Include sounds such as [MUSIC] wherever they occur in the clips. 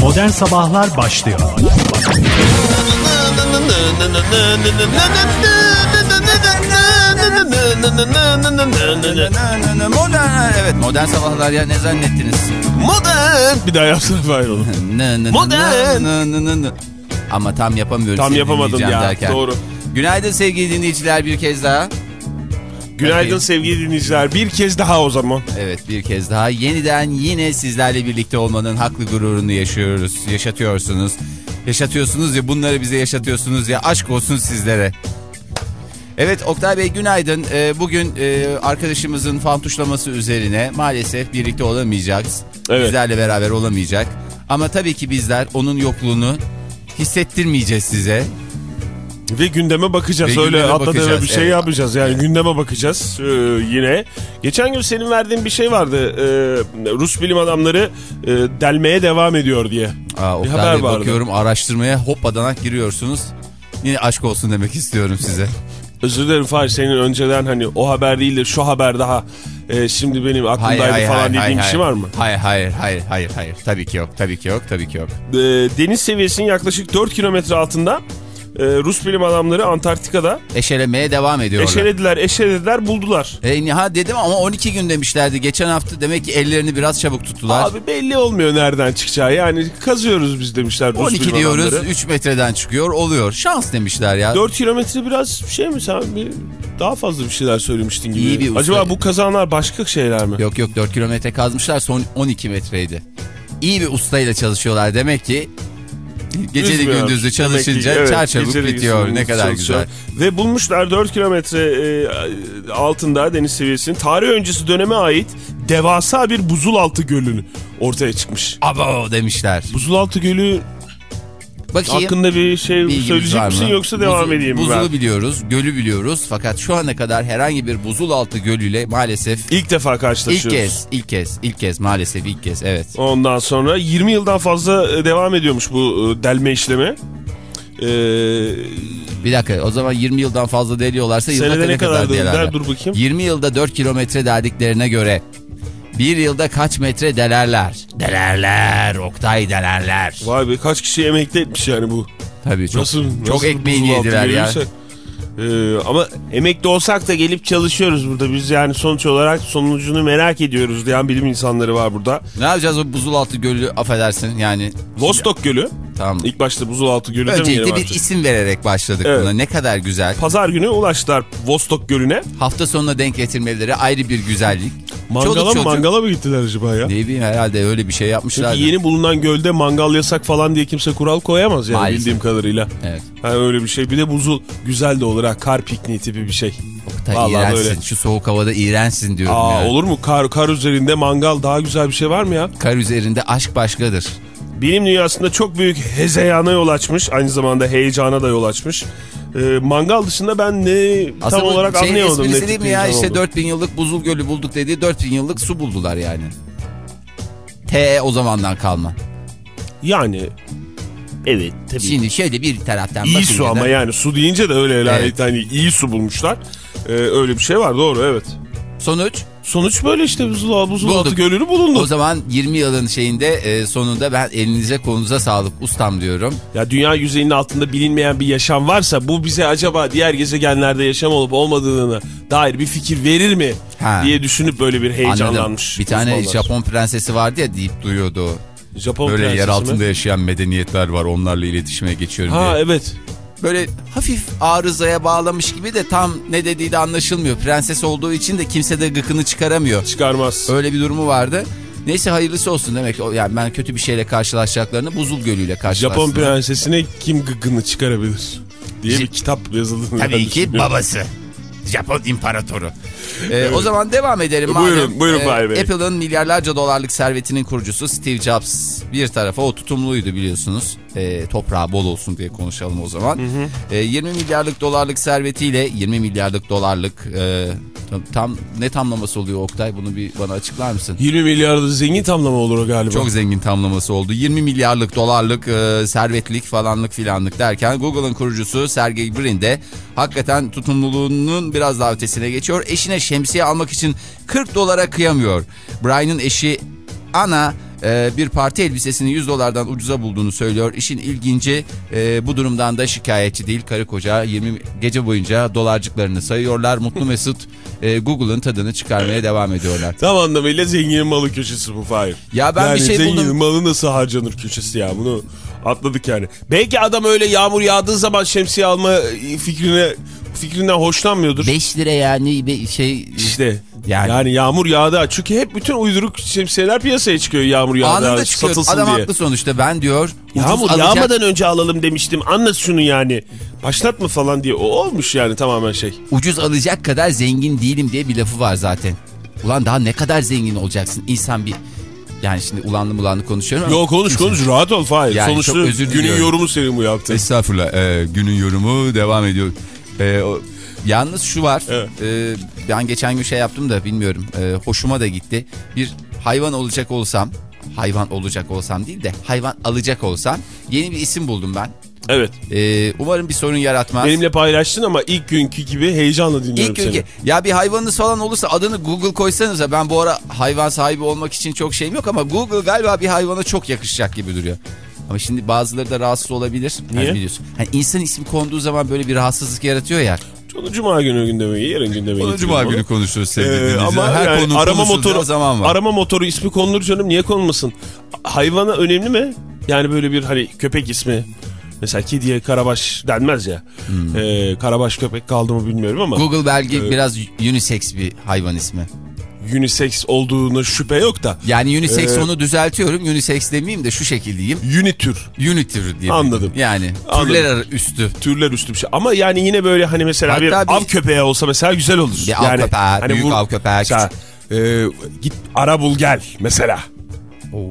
Modern Sabahlar başlıyor. Modern, evet modern sabahlar ya ne zannettiniz? Modern. Bir daha yapsana Fahir [LAUGHS] nı, Modern. Ama tam yapamıyoruz. Tam yapamadım ya, derken. doğru. Günaydın sevgili dinleyiciler bir kez daha. Günaydın Bakayım. sevgili dinleyiciler. Bir kez daha o zaman. Evet bir kez daha yeniden yine sizlerle birlikte olmanın haklı gururunu yaşıyoruz. Yaşatıyorsunuz. Yaşatıyorsunuz ya bunları bize yaşatıyorsunuz ya aşk olsun sizlere. Evet Oktay Bey günaydın. Ee, bugün e, arkadaşımızın fan tuşlaması üzerine maalesef birlikte olamayacağız. Evet. Bizlerle beraber olamayacak. Ama tabii ki bizler onun yokluğunu hissettirmeyeceğiz size. Ve gündeme bakacağız. Ve Öyle atladığına bir şey evet. yapacağız. Yani gündeme bakacağız ee, yine. Geçen gün senin verdiğin bir şey vardı. Ee, Rus bilim adamları e, delmeye devam ediyor diye. Aa, Bir haber vardı. bakıyorum araştırmaya hoppadanak giriyorsunuz. Yine aşk olsun demek istiyorum size. Özür dilerim Fahir senin önceden hani o haber değil de şu haber daha e, şimdi benim aklımdaydı falan dediğin bir şey var mı? Hayır hayır hayır hayır hayır. Tabii ki yok. Tabii ki yok. Tabii ki yok. Ee, deniz seviyesinin yaklaşık 4 kilometre altında e, Rus bilim adamları Antarktika'da Eşelemeye devam ediyorlar. eşelediler, eşelediler, buldular. E, ha dedim ama 12 gün demişlerdi. Geçen hafta demek ki ellerini biraz çabuk tuttular. Abi belli olmuyor nereden çıkacağı. Yani kazıyoruz biz demişler Rus 12 bilim diyoruz adamları. 3 metreden çıkıyor oluyor. Şans demişler ya. 4 kilometre biraz şey mi sen bir daha fazla bir şeyler söylemiştin gibi. İyi bir usta. Acaba bu kazanlar başka şeyler mi? Yok yok 4 kilometre kazmışlar son 12 metreydi. İyi bir ustayla çalışıyorlar demek ki. Geceli Üzmüyor. gündüzlü çalışınca evet, çarçabuk bitiyor. Ne kadar çalışıyor. güzel. Ve bulmuşlar 4 kilometre e, altında deniz seviyesinin tarih öncesi döneme ait devasa bir buzulaltı gölünü ortaya çıkmış. Abo demişler. Buzulaltı gölü Bakayım. hakkında bir şey Bilgimiz söyleyecek var misin mı? yoksa devam Buzu- edeyim mi Buzulu ben? biliyoruz, gölü biliyoruz. Fakat şu ana kadar herhangi bir buzul altı gölüyle maalesef İlk defa ilk karşılaşıyoruz. kez, ilk kez, ilk kez maalesef ilk kez evet. Ondan sonra 20 yıldan fazla e, devam ediyormuş bu e, delme işlemi. Ee, Bir dakika o zaman 20 yıldan fazla deliyorlarsa yılda ne kadar delerler? dediler dur bakayım. 20 yılda 4 kilometre derdiklerine göre bir yılda kaç metre delerler? Delerler, Oktay delerler. Vay be kaç kişi emekli etmiş yani bu. Tabii çok, Nasıl, çok nasıl ekmeğini yediler ya. gelirse. Ee, ama emekli olsak da gelip çalışıyoruz burada. Biz yani sonuç olarak sonucunu merak ediyoruz diyen bilim insanları var burada. Ne yapacağız o buzul altı gölü affedersin yani. Vostok Gölü. Tamam. İlk başta buzulaltı gölü Öncelikle bir artık. isim vererek başladık Evet. buna. Ne kadar güzel. Pazar günü ulaştılar Vostok Gölü'ne. Hafta sonuna denk getirmeleri ayrı bir güzellik. Mangala Çoluk mı çocuk- mangala mı gittiler acaba ya? Ne bileyim herhalde öyle bir şey yapmışlar. Çünkü yeni bulunan gölde mangal yasak falan diye kimse kural koyamaz yani Maalesef. bildiğim kadarıyla. Evet. Ha, öyle bir şey. Bir de buzul güzel de olur ha. Kar pikniği tipi bir şey. Oktay Vallahi iğrençsin. böyle. Şu soğuk havada iğrençsin diyorum Aa, ya. olur mu? Kar, kar üzerinde mangal daha güzel bir şey var mı ya? Kar üzerinde aşk başkadır. Bilim dünyasında çok büyük hezeyana yol açmış. Aynı zamanda heyecana da yol açmış. Ee, mangal dışında ben ne tam Aslında bu olarak şeyin anlayamadım. tip değil mi ya? İşte oldu. 4000 yıllık buzul gölü bulduk dediği 4000 yıllık su buldular yani. T o zamandan kalma. Yani evet tabii. Şimdi şöyle bir taraftan iyi bakınca su da- ama yani su deyince de öyle Evet. et. Hani iyi su bulmuşlar. Ee, öyle bir şey var doğru evet. Sonuç Sonuç böyle işte altı Bulduk. gölünü bulundu. o zaman 20 yılın şeyinde e, sonunda ben elinize kolunuza sağlık ustam diyorum. Ya dünya yüzeyinin altında bilinmeyen bir yaşam varsa bu bize acaba diğer gezegenlerde yaşam olup olmadığını dair bir fikir verir mi Ha. diye düşünüp böyle bir heyecanlanmış. Anladım. Bir tane. Japon prensesi vardı ya deyip duyuyordu. Japon Böyle yer mi? altında yaşayan medeniyetler var onlarla iletişime geçiyorum diye. Ha evet. Böyle hafif arızaya bağlamış gibi de tam ne dediği de anlaşılmıyor. Prenses olduğu için de kimse de gıkını çıkaramıyor. Çıkarmaz. Öyle bir durumu vardı. Neyse hayırlısı olsun demek. O- Yani ben kötü bir şeyle karşılaşacaklarını buzul gölüyle karşılaştım. Japon prensesine kim gıgını çıkarabilir diye bir kitap yazıldığını Tabii ki babası. Japon imparatoru. Ee, O zaman devam edelim. Buyurun, Madem, buyurun e, Fahir Bey. Apple'ın milyarlarca dolarlık servetinin kurucusu Steve Jobs bir tarafa o tutumluydu biliyorsunuz. E, toprağı bol olsun diye konuşalım o zaman. E, 20 milyarlık dolarlık servetiyle 20 milyarlık dolarlık e, tam, tam ne tamlaması oluyor Oktay? Bunu bir bana açıklar mısın? 20 milyarda zengin tamlama olur o galiba. Çok zengin tamlaması oldu. 20 milyarlık dolarlık e, servetlik falanlık filanlık derken Google'ın kurucusu Sergey Brin de hakikaten tutumluluğunun biraz daha ötesine geçiyor. Eşine şemsiye almak için 40 dolara kıyamıyor. Brian'ın eşi Ana e, bir parti elbisesini 100 dolardan ucuza bulduğunu söylüyor. İşin ilginci e, bu durumdan da şikayetçi değil. Karı koca 20 gece boyunca dolarcıklarını sayıyorlar. Mutlu [LAUGHS] Mesut e, Google'ın tadını çıkarmaya devam ediyorlar. Tam anlamıyla zenginin malı köşesi bu Fahir. Ya ben yani bir şey zenginin buldum. malı nasıl harcanır köşesi ya bunu atladık yani. Belki adam öyle yağmur yağdığı zaman şemsiye alma fikrine fikrinden hoşlanmıyordur. 5 lira yani bir şey İşte Yani- yani. yağmur yağdı. Çünkü hep bütün uyduruk şemsiyeler piyasaya çıkıyor yağmur yağdı anında çıkıyor. satılsın Adam diye. haklı sonuçta ben diyor. Yağmur alacak- yağmadan önce alalım demiştim. Anlat şunu yani. Başlatma falan diye. O olmuş yani tamamen şey. ucuz alacak kadar zengin değilim diye bir lafı var zaten. Ulan daha ne kadar zengin olacaksın? İnsan bir yani şimdi ulanlı mulanlı konuşuyorum ama. Yo konuş konuş rahat ol Fahir. Yani Sonuçta çok özür günün diliyorum. yorumu senin bu yaptığın. Estağfurullah e, günün yorumu devam ediyor. E, o- yalnız şu var Evet. e, ben geçen gün şey yaptım da bilmiyorum e, hoşuma da gitti. Bir hayvan olacak olsam hayvan olacak olsam değil de hayvan alacak olsam yeni bir isim buldum ben. Evet. E, umarım bir sorun yaratmaz. Benimle paylaştın ama ilk günkü gibi heyecanla dinliyorum İlk ülke. Ya bir hayvanınız falan olursa adını Google koysanıza ben bu ara hayvan sahibi olmak için çok şeyim yok ama Google galiba bir hayvana çok yakışacak gibi duruyor. Ama şimdi bazıları da rahatsız olabilir. Hani Niye? biliyorsun. Hani insan ismi konduğu zaman böyle bir rahatsızlık yaratıyor ya. Onu cuma günü gündeme, yarın gündeme Onu cuma günü konuşuruz sevgili Ee, ama Her yani konunun arama motoru zaman var. arama motoru ismi konulur canım niye konulmasın? Hayvana önemli mi? Yani böyle bir hani köpek ismi. Mesela kediye karabaş denmez ya. Hmm. Ee, karabaş köpek kaldı mı bilmiyorum ama Google belge Evet. biraz unisex bir hayvan ismi. Unisex olduğuna şüphe yok da. Yani unisex Ee, onu düzeltiyorum. Unisex demeyeyim de şu şekil diyeyim. Unitür. Unitür diye. Anladım. Yani Anladım. türler üstü. Türler üstü bir şey. Ama yani yine böyle hani mesela Hatta bir, bir- av köpeği olsa mesela güzel olur. Bir av yani, köpeği, hani büyük av köpeği, Mesela, e, git ara bul gel mesela. Oo.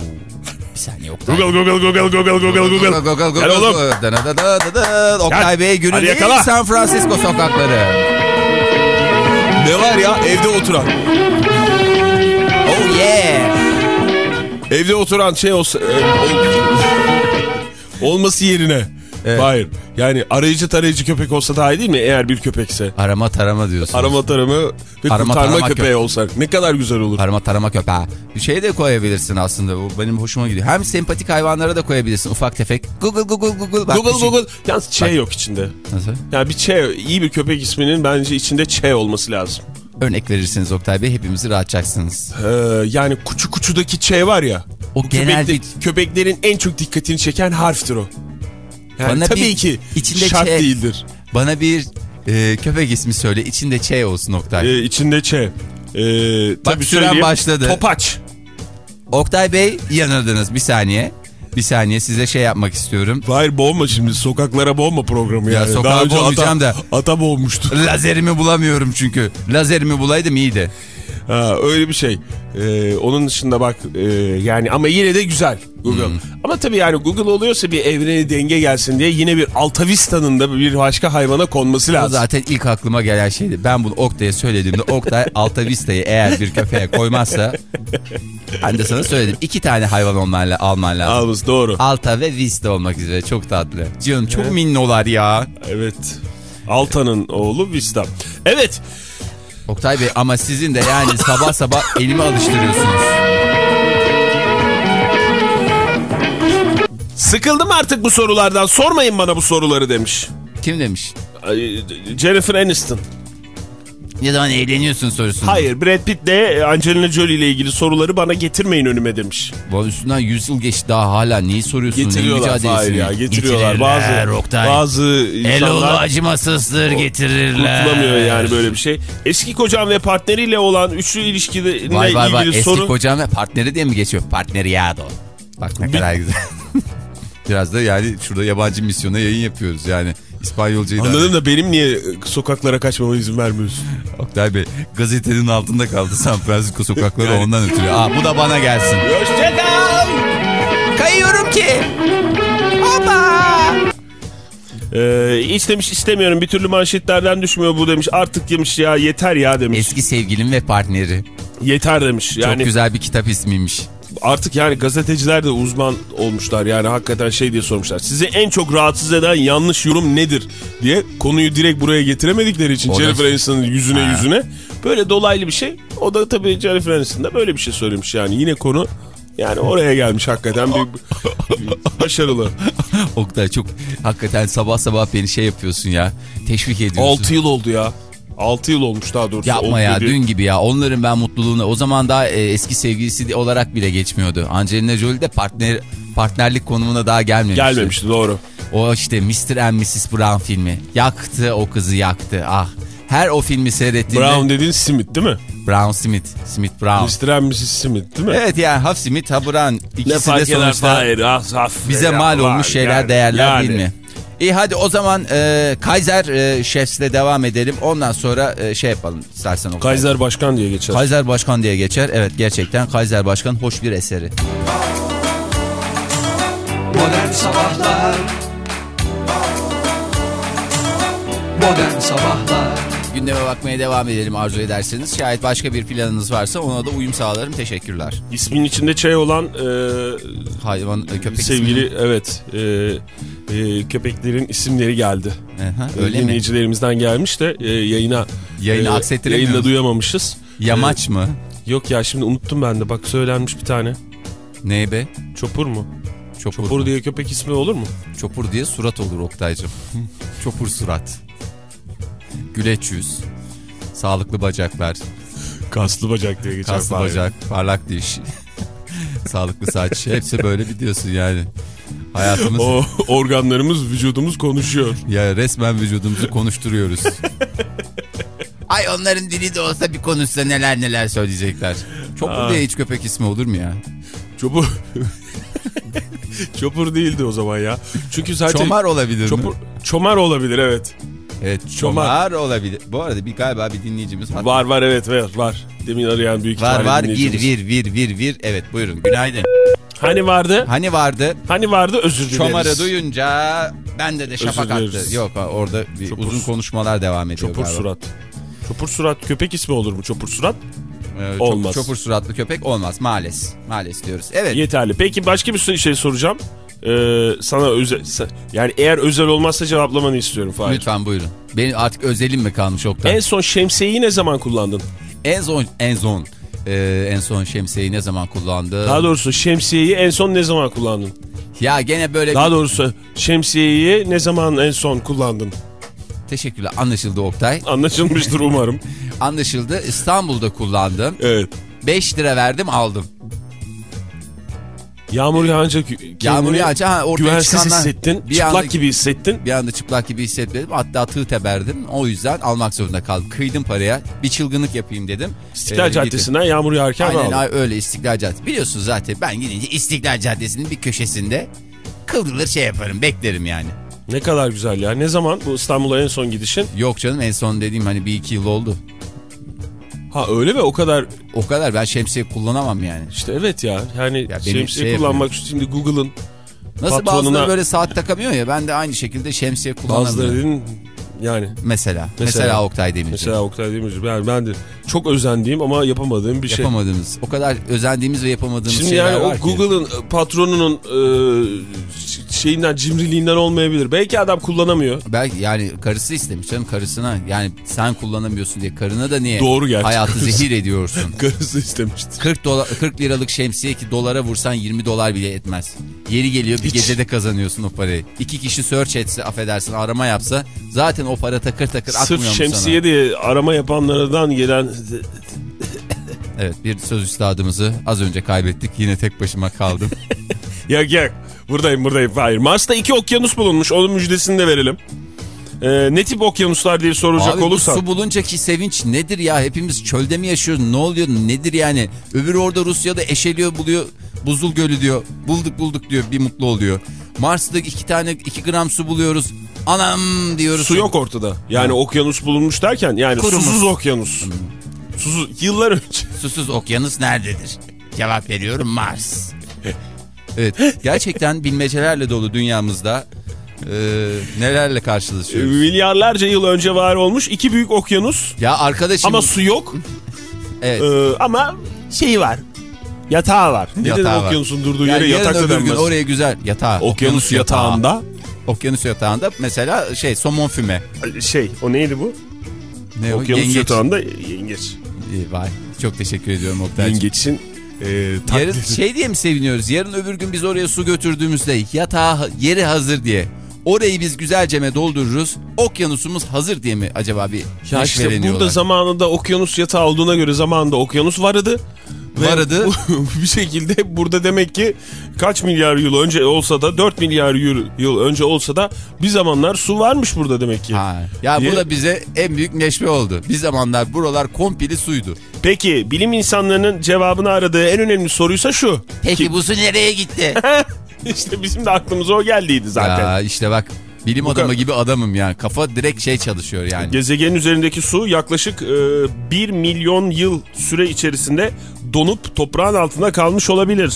Bir saniye yok. Google Google Google Google Google Google. Go, go, go, go, Gel oğlum. Da, da, da, da, da. Oktay. Bey günün ilk. San Francisco sokakları. Ne var ya evde oturan. Evde oturan şey olsa... e, ol- olması yerine. Evet. Hayır. Yani arayıcı tarayıcı köpek olsa daha iyi değil mi? Eğer bir köpekse. Arama tarama diyorsunuz. Arama tarama ve Arama kurtarma tarama köpeği köpe- olsa ne kadar güzel olur. Arama tarama köpeği. Bir şey de koyabilirsin aslında. Bu benim hoşuma gidiyor. Hem sempatik hayvanlara da koyabilirsin ufak tefek. Google Google Google. Bak, Google şey- Google. Yalnız Ç yok içinde. Nasıl? Yani bir Ç, iyi bir köpek isminin bence içinde Ç olması lazım. Örnek verirsiniz Oktay Bey hepimizi rahatçacaksınız. Ee, yani kuçu kuçudaki Ç var ya. O genel köpekte- bir- Köpeklerin en çok dikkatini çeken harftir o. Yani Bana tabii bir- ki içinde şart Ç- değildir. Bana bir e, köpek ismi söyle. İçinde Ç olsun Oktay. Ee, içinde Ç. Ee, tabii süren başladı. Topaç. Oktay Bey yanıldınız bir saniye. Bir saniye size şey yapmak istiyorum. Hayır boğma şimdi sokaklara boğma programı Ya yani. sokağa Daha önce boğmayacağım ata, da. Ata boğmuştu. Lazerimi bulamıyorum çünkü. Lazerimi bulaydım iyiydi. Ha, öyle bir şey. Ee, onun dışında bak e, yani ama yine de güzel Google. Hmm. Ama tabii yani Google oluyorsa bir evreni denge gelsin diye yine bir Altavista'nın da bir başka hayvana konması O lazım. zaten ilk aklıma gelen şeydi. Ben bunu Oktay'a söylediğimde [LAUGHS] Oktay Alta Vista'yı eğer bir köpeğe koymazsa ben de sana söyledim. İki tane hayvan olman, alman lazım. Almış doğru. Alta ve Vista olmak üzere. Çok tatlı. Canım çok minnolar ya. Evet. Alta'nın oğlu Vista. Evet. Oktay Bey ama sizin de yani sabah sabah elimi alıştırıyorsunuz. Sıkıldım artık bu sorulardan. Sormayın bana bu soruları demiş. Kim demiş? Jennifer Aniston. Ne zaman evleniyorsun sorusu. Hayır Brad Pitt'le Angelina Jolie ile ilgili soruları bana getirmeyin önüme demiş. Bu üstünden 100 yıl geçti daha hala neyi soruyorsun? Getiriyorlar mücadelesini? hayır ya getiriyorlar. Getirirler, Bazı, Oktay. bazı Eloğlu insanlar acımasızdır getirirler. kurtulamıyor yani böyle bir şey. Eski kocam ve partneriyle olan üçlü ilişkiyle Vay vay vay ilgili eski soru. kocam ve partneri diye mi geçiyor? Partneriyado. Bak ne kadar güzel. [LAUGHS] Biraz da yani şurada yabancı misyona yayın yapıyoruz yani. İspanyolcayı da. Anladım da benim niye sokaklara kaçmama izin vermiyorsun? Oktay Bey gazetenin altında kaldı San Francisco sokakları Yani. ondan ötürü. Aa bu da bana gelsin. Hoşçakal. Kayıyorum ki. Ee, hiç demiş istemiyorum bir türlü manşetlerden düşmüyor bu demiş. Artık demiş ya yeter ya demiş. Eski sevgilim ve partneri. yeter demiş. Yani Çok güzel bir kitap ismiymiş. Artık yani gazeteciler de uzman olmuşlar. Yani hakikaten şey diye sormuşlar. Sizi en çok rahatsız eden yanlış yorum nedir diye konuyu direkt buraya getiremedikleri için O Jennifer Aniston'ın yüzüne Ha. yüzüne böyle dolaylı bir şey. O da tabii Jennifer Aniston da böyle bir şey söylemiş yani. Yine konu Yani oraya gelmiş hakikaten bir, bir başarılı. [LAUGHS] Oktay çok hakikaten sabah sabah beni şey yapıyorsun ya. Teşvik ediyorsun. 6 yıl oldu ya. 6 yıl olmuş daha doğrusu. Yapma ya dedi- dün gibi ya. Onların ben mutluluğuna o zaman daha e, eski sevgilisi olarak bile geçmiyordu. Angelina Jolie de partner partnerlik konumuna daha gelmemişti. Gelmemişti doğru. O işte Mr. and Mrs. Brown filmi. Yaktı o kızı yaktı. Ah. Her o filmi seyrettiğinde Brown dediğin Smith değil mi? Brown Smith. Smith Brown. Mr. and Mrs. Smith değil mi? Evet yani ha Smith ha Brown. İkisi Ne fark de eder sonuçta Fahir? Ah, ah, bize ya, mal olmuş şeyler Yani- değerler yani. değil mi? İyi hadi o zaman e, Kaiser e, Chefs'le devam edelim. Ondan sonra e, şey yapalım istersen. Oktay. Kaiser Başkan diye geçer. Kaiser Başkan diye geçer. Evet gerçekten Kaiser Başkan hoş bir eseri. Modern Sabahlar Modern Sabahlar Gündeme bakmaya devam edelim arzu ederseniz. Şayet başka bir planınız varsa ona da uyum sağlarım. Teşekkürler. İsmin içinde çay olan e, Hayvan e, köpek sevgili evet e, e, köpeklerin isimleri geldi. Aha, öyle mi? Dinleyicilerimizden gelmiş de e, yayına Yayını e, aksettiremiyoruz. Yayında duyamamışız. Yamaç mı? E, yok ya şimdi unuttum ben de bak söylenmiş bir tane. Ne be? Çopur mu? Çopur. Çopur mu? diye köpek ismi olur mu? Çopur diye surat olur Oktay'cım. Çopur surat. Güleç yüz. Sağlıklı bacaklar. Kaslı bacak diye geçer. Kaslı Fahir. bacak. Parlak diş. [LAUGHS] Sağlıklı saç. Hepsi böyle biliyorsun yani. Hayatımız O organlarımız vücudumuz konuşuyor. ya resmen vücudumuzu konuşturuyoruz. [LAUGHS] Ay onların dili de olsa bir konuşsa neler neler söyleyecekler. Çopur diye hiç köpek ismi olur mu ya? Çopur. [LAUGHS] Çopur değildi o zaman ya. Çünkü zaten Çomar olabilir Çopur, mi? çomar olabilir evet. Evet Çomar. çomar olabilir. Bu arada bir galiba bir dinleyicimiz hatta- Var var evet var var. Demin arayan büyük Var ihtimalle var vir dinleyicimiz. vir vir vir vir. Evet buyurun günaydın. Hani vardı? Hani vardı Hani vardı özür dileriz. çomarı duyunca bende de şafak attı. Yok orada bir Çopur- uzun konuşmalar devam ediyor Çopur galiba. surat. Çopur surat köpek ismi olur mu çopur surat? Ee, Olmaz. Çopur suratlı köpek olmaz maalesef. Maalesef diyoruz. Evet. Yeterli. Peki başka bir şey soracağım. Ee, sana özel yani eğer özel olmazsa cevaplamanı istiyorum Fahir. Lütfen buyurun. Benim artık özelim mi kalmış Oktay? En son şemsiyeyi ne zaman kullandın? En son en son e, en son şemsiyeyi ne zaman kullandı? Daha doğrusu şemsiyeyi en son ne zaman kullandın? ya gene böyle Daha doğrusu şemsiyeyi ne zaman en son kullandın? teşekkürler anlaşıldı Oktay. Anlaşılmıştır umarım. [LAUGHS] Anlaşıldı. İstanbul'da kullandım. Evet. 5 lira verdim aldım. Yağmur yağınca Yağmur yağınca ha, ortaya güvensiz çıkanlar- hissettin. Bir çıplak anda- gibi hissettin. Bir anda çıplak gibi hissetmedim. Hatta tığ teberdim. O yüzden almak zorunda kaldım. Kıydım paraya. Bir çılgınlık yapayım dedim. İstiklal Ee, gittim. Caddesi'nden yağmur yağarken Aynen aldın. ay- öyle İstiklal Caddesi. Biliyorsunuz zaten ben gidince İstiklal Caddesi'nin bir köşesinde kıvrılır şey yaparım. Beklerim yani. Ne kadar güzel ya. Ne zaman bu İstanbul'a en son gidişin? Yok canım en son dediğim hani bir iki yıl oldu. Ha öyle mi? O kadar O kadar ben şemsiye kullanamam yani. işte evet ya. Yani benim şemsiye şey kullanmak şimdi Google'ın Nasıl Patronuna- bazıları böyle saat takamıyor ya ben de aynı şekilde şemsiye kullanamıyorum. bazılarının yani Mesela, mesela. Mesela- Oktay Demirci. mesela Oktay Demirci ben, ben de çok özendiğim ama yapamadığım bir şey. Yapamadığımız, o kadar özendiğimiz ve yapamadığımız Şimdi şeyler yani o. Google'ın e, patronunun e, şeyinden cimriliğinden olmayabilir. Belki adam kullanamıyor. Belki yani karısı istemiş canım karısına yani sen kullanamıyorsun diye karına da niye Doğru gerçi. hayatı [LAUGHS] zehir ediyorsun. [LAUGHS] Karısı istemişti. 40 dolar 40 liralık şemsiye ki dolara vursan 20 dolar bile etmez. Yeri geliyor bir Hiç. gecede kazanıyorsun o parayı. İki kişi search etse affedersin arama yapsa zaten o para takır takır akmıyor Sırf mu şemsiye diye arama yapanlardan gelen sana? [LAUGHS] Evet bir söz üstadımızı az önce kaybettik yine tek başıma kaldım. [LAUGHS] Yak yak. Buradayım buradayım. Hayır. Mars'ta iki okyanus bulunmuş. Onun müjdesini de verelim. Ee, ne tip okyanuslar diye soracak Abi olursan. su bulunca ki sevinç nedir ya? Hepimiz çölde mi yaşıyoruz? Ne oluyor? Nedir yani? Öbürü orada Rusya'da eşeliyor buluyor. Buzul gölü diyor. Bulduk bulduk diyor. Bir mutlu oluyor. Mars'ta iki tane iki gram su buluyoruz. Anam diyoruz. Su yok ortada. Yani okyanus bulunmuş derken yani Kurumuş. susuz okyanus. Susuz yıllar önce. [LAUGHS] Susuz okyanus nerededir? Cevap veriyorum Mars. [LAUGHS] Evet gerçekten bilmecelerle dolu dünyamızda e, nelerle karşılaşıyoruz. Milyarlarca yıl önce var olmuş iki büyük okyanus Ya arkadaşım ama su yok evet. Ee, ama şeyi var. Yatağı var. Ne Yatağı dedim var. okyanusun durduğu Yani yere yarın yatak da öbür gün denmez. oraya güzel yatağı. Okyanus yatağında Okyanus yatağında mesela şey somon füme. şey o neydi bu? Ne o? Okyanus Yengeç. yatağında yengeç. İyi, vay. Çok teşekkür ediyorum Oktay'cığım. Yengeçin e, Yarın şey diye mi seviniyoruz? Yarın öbür gün biz oraya su götürdüğümüzde yatağı yeri hazır diye. Orayı biz güzelceme doldururuz. Okyanusumuz hazır diye mi acaba bir Ya işte neşveleniyorlar? burada zamanında okyanus yatağı olduğuna göre zamanında okyanus vardı. Vardı. [LAUGHS] bir şekilde burada demek ki kaç milyar yıl önce olsa da 4 milyar yıl, yıl önce olsa da bir zamanlar su varmış burada demek ki. Ha, ya Diye- bu da bize en büyük neşve oldu. Bir zamanlar buralar komple suydu. Peki bilim insanlarının cevabını aradığı en önemli soruysa şu. Peki bu su nereye gitti? [LAUGHS] [LAUGHS] işte bizim de aklımıza o geldiydi zaten. ya işte bak bilim adamı gibi adamım yani. Kafa direkt şey çalışıyor yani. Gezegenin üzerindeki su yaklaşık e, 1 milyon yıl süre içerisinde donup toprağın altında kalmış olabilir.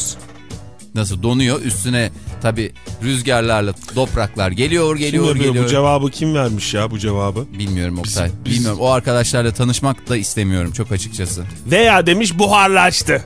Nasıl donuyor üstüne tabi rüzgarlarla topraklar geliyor Kim geliyor yapıyor geliyor. bu cevabı kim vermiş ya bu cevabı? Bilmiyorum Oktay. biz- Bilmiyorum. O arkadaşlarla tanışmak da istemiyorum çok açıkçası. Veya demiş buharlaştı.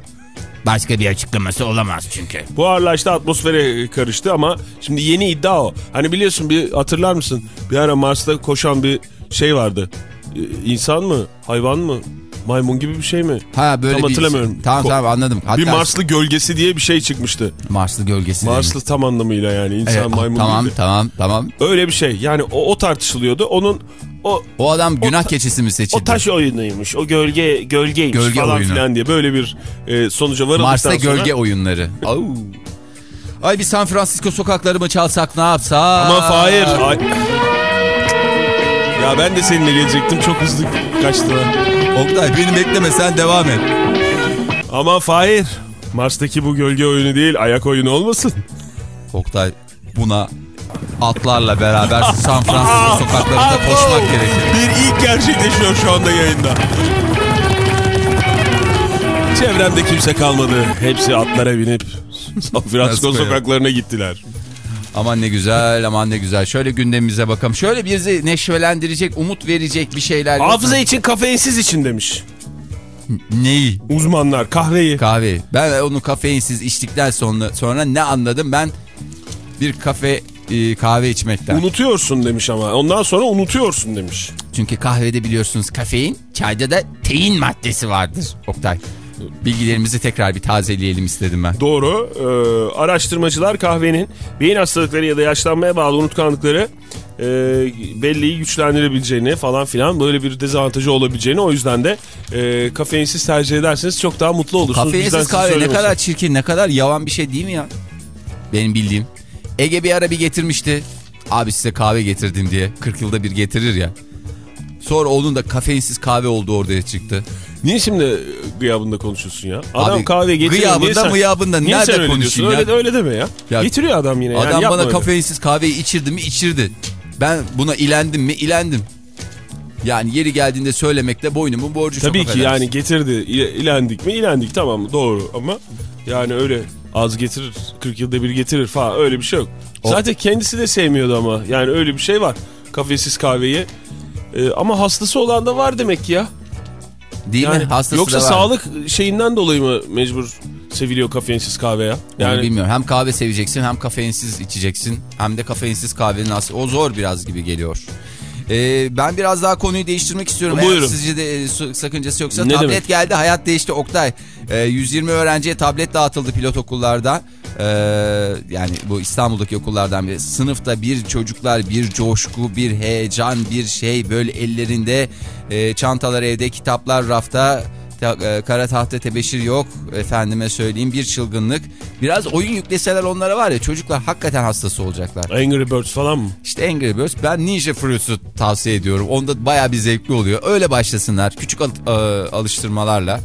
Başka bir açıklaması olamaz çünkü. Buharlaştı atmosfere karıştı ama şimdi yeni iddia o. Hani biliyorsun bir hatırlar mısın? Bir ara Mars'ta koşan bir şey vardı. Ee, İnsan mı? Hayvan mı? Maymun gibi bir şey mi? Ha böyle Tam bir hatırlamıyorum. Tamam tamam anladım. Hatta bir Marslı gölgesi diye bir şey çıkmıştı. Marslı gölgesi. mi? Marslı tam anlamıyla yani insan Evet, maymun tamam değildi. tamam tamam. Öyle bir şey. Yani o, o tartışılıyordu. Onun o O adam günah ta- keçisi mi seçildi? o taş oyunuymuş. O gölge gölgeymiş Gölge falan oyunu. filan diye böyle bir e, sonuca varıldıktan Mars'ta sonra. gölge oyunları. Ay bir San Francisco sokakları mı çalsak ne yapsak? Ama Fahir. ay- Ya ben de seninle gelecektim. Çok hızlı kaçtı. Oktay beni bekleme sen devam et. Ama Fahir. Mars'taki bu gölge oyunu değil ayak oyunu olmasın. Oktay buna atlarla beraber San Francisco [LAUGHS] sokaklarında koşmak gerekir. Bir ilk gerçekleşiyor şu anda yayında. Çevremde kimse kalmadı. Hepsi atlara binip San Francisco sokaklarına gittiler. Aman ne güzel aman ne güzel. Şöyle gündemimize bakalım. Şöyle bizi neşvelendirecek, umut verecek bir şeyler. Hafıza için kafeinsiz için demiş. Neyi? Uzmanlar kahveyi. Kahve. Ben onu kafeinsiz içtikten sonra sonra ne anladım? Ben bir kafe e, kahve içmekten. Unutuyorsun demiş ama. Ondan sonra unutuyorsun demiş. Çünkü kahvede biliyorsunuz kafein, çayda da tein maddesi vardır. Oktay. Bilgilerimizi tekrar bir tazeleyelim istedim ben. Doğru. Ee, araştırmacılar kahvenin beyin hastalıkları ya da yaşlanmaya bağlı unutkanlıkları e, belleği güçlendirebileceğini falan filan böyle bir dezavantajı olabileceğini o yüzden de e, kafeinsiz tercih ederseniz çok daha mutlu olursunuz. Kafeinsiz kahve ne kadar çirkin, ne kadar yavan bir şey değil mi ya? Benim bildiğim. Ege bir ara bir getirmişti. Abi size kahve getirdim diye. 40 yılda bir getirir ya. Sonra onun da kafeinsiz kahve olduğu ortaya çıktı. Niye şimdi gıyabında konuşuyorsun ya? Adam Abi, kahve getiriyor. gıyabında niye sen- mıyabında niye nerede sen öyle konuşayım ya? Öyle, öyle deme ya. Ya, Getiriyor adam yine. yani, Adam yapma bana kafeinsiz kahveyi içirdi mi içirdi. Ben buna ilendim mi ilendim. Yani yeri geldiğinde söylemekte boynumun borcu çok Tabii ki affedersin. yani getirdi. İle- ilendik mi? İlendik tamam doğru ama yani öyle az getirir 40 yılda bir getirir falan öyle bir şey yok. O- Zaten kendisi de sevmiyordu ama yani öyle bir şey var. Kafesiz kahveyi. Ee, ama hastası olan da var demek ki ya. Değil Yani mi? Hastası yoksa da var. sağlık şeyinden dolayı mı mecbur seviliyor kafeinsiz kahve ya? Onu Yani bilmiyorum. Hem kahve seveceksin hem kafeinsiz içeceksin. Hem de kafeinsiz kahvenin aslı. O zor biraz gibi geliyor. Ee, ben biraz daha konuyu değiştirmek istiyorum. Buyurun. Eğer sizce de e, sakıncası yoksa. Ne tablet demek? geldi hayat değişti Oktay. Ee, 120 öğrenciye tablet dağıtıldı pilot okullarda. Ee, yani bu İstanbul'daki okullardan biri. Sınıfta bir çocuklar bir coşku bir heyecan bir şey böyle ellerinde e, çantalar evde kitaplar rafta Ta- e, kara tahta tebeşir yok efendime söyleyeyim bir çılgınlık. Biraz oyun yükleseler onlara var ya çocuklar hakikaten hastası olacaklar. Angry Birds falan mı? İşte Angry Birds ben Ninja Fruits'u tavsiye ediyorum. Onda baya bir zevkli oluyor. Öyle başlasınlar küçük al- e, alıştırmalarla.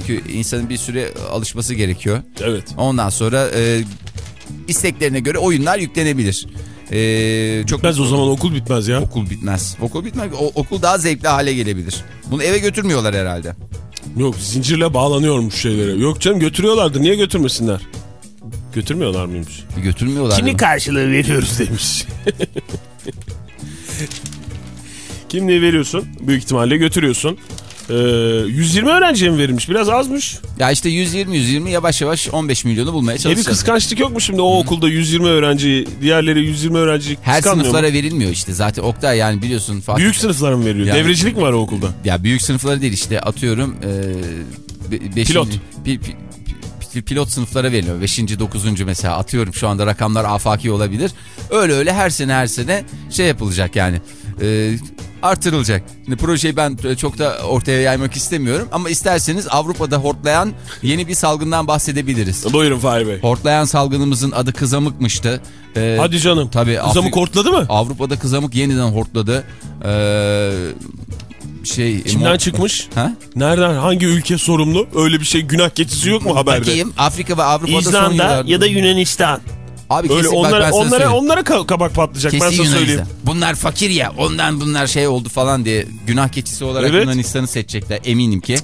Çünkü insanın bir süre alışması gerekiyor. Evet. Ondan sonra e, isteklerine göre oyunlar yüklenebilir. E, çok Bitmez o zaman okul bitmez ya. okul bitmez. Okul bitmez. O- okul daha zevkli hale gelebilir. Bunu eve götürmüyorlar herhalde. Yok zincirle bağlanıyormuş şeylere. Yok canım götürüyorlardı niye götürmesinler? Götürmüyorlar mıymış? Götürmüyorlar. değil mi? karşılığı veriyoruz demiş. [LAUGHS] Kimliği veriyorsun. Büyük ihtimalle götürüyorsun. Ee, 120 öğrenciye mi verilmiş? Biraz azmış. Ya işte 120 120 yavaş yavaş 15 milyonu bulmaya E bir çalışacağız. kıskançlık yok mu şimdi o okulda 120 öğrenci, diğerleri 120 öğrenci Her sınıflara mu? verilmiyor işte. Zaten Oktay yani biliyorsun Fatih. Büyük sınıflara mı veriliyor? Yani- Devrecilik mi var o okulda? Ya büyük sınıflara değil işte atıyorum. E, be- beşinci- Pilot. pi- pi- pilot sınıflara veriliyor. 5. 9. mesela atıyorum şu anda rakamlar afaki olabilir. Öyle öyle her sene her sene şey yapılacak yani. E, artırılacak. Şimdi projeyi ben çok da ortaya yaymak istemiyorum ama isterseniz Avrupa'da hortlayan yeni bir salgından bahsedebiliriz. Buyurun Fahir Bey. Hortlayan salgınımızın adı kızamıkmıştı. Ee, Hadi canım. Tabii. Kızamık Afri- hortladı mı? Avrupa'da kızamık yeniden hortladı. Ee, şey Kimden mo- çıkmış? Ha? Nereden? Hangi ülke sorumlu? Öyle bir şey günah keçisi yok mu haberde? Bakayım Afrika ve Avrupa'da son İzlanda yıllarda. ya da Yunanistan. Abi kesin bak onlara ben sana onlara söyleyeyim. onlara ka- kabak patlayacak ben Kesin sana söyleyeyim. Yunanistan. Bunlar fakir ya ondan bunlar şey oldu falan diye günah keçisi olarak Evet. Yunanistan'ı seçecekler eminim ki.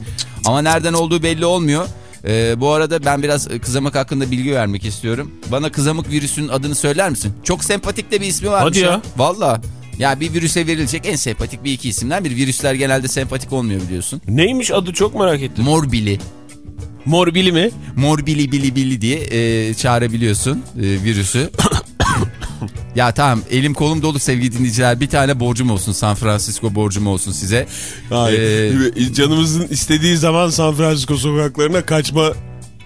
Ama nereden olduğu belli olmuyor. Ee, bu arada ben biraz kızamık hakkında bilgi vermek istiyorum. Bana kızamık virüsünün adını söyler misin? Çok sempatik de bir ismi varmış Hadi ya. ya. Valla. Ya bir virüse verilecek en sempatik bir iki isimden bir. Virüsler genelde sempatik olmuyor biliyorsun. Neymiş adı çok merak ettim. Morbili. Morbili mi? Morbili bili bili diye e, çağırabiliyorsun e, virüsü. [COUGHS] ya tamam elim kolum dolu sevgili dinleyiciler. Bir tane borcum olsun San Francisco borcum olsun size. Ee, Canımızın istediği zaman San Francisco sokaklarına kaçma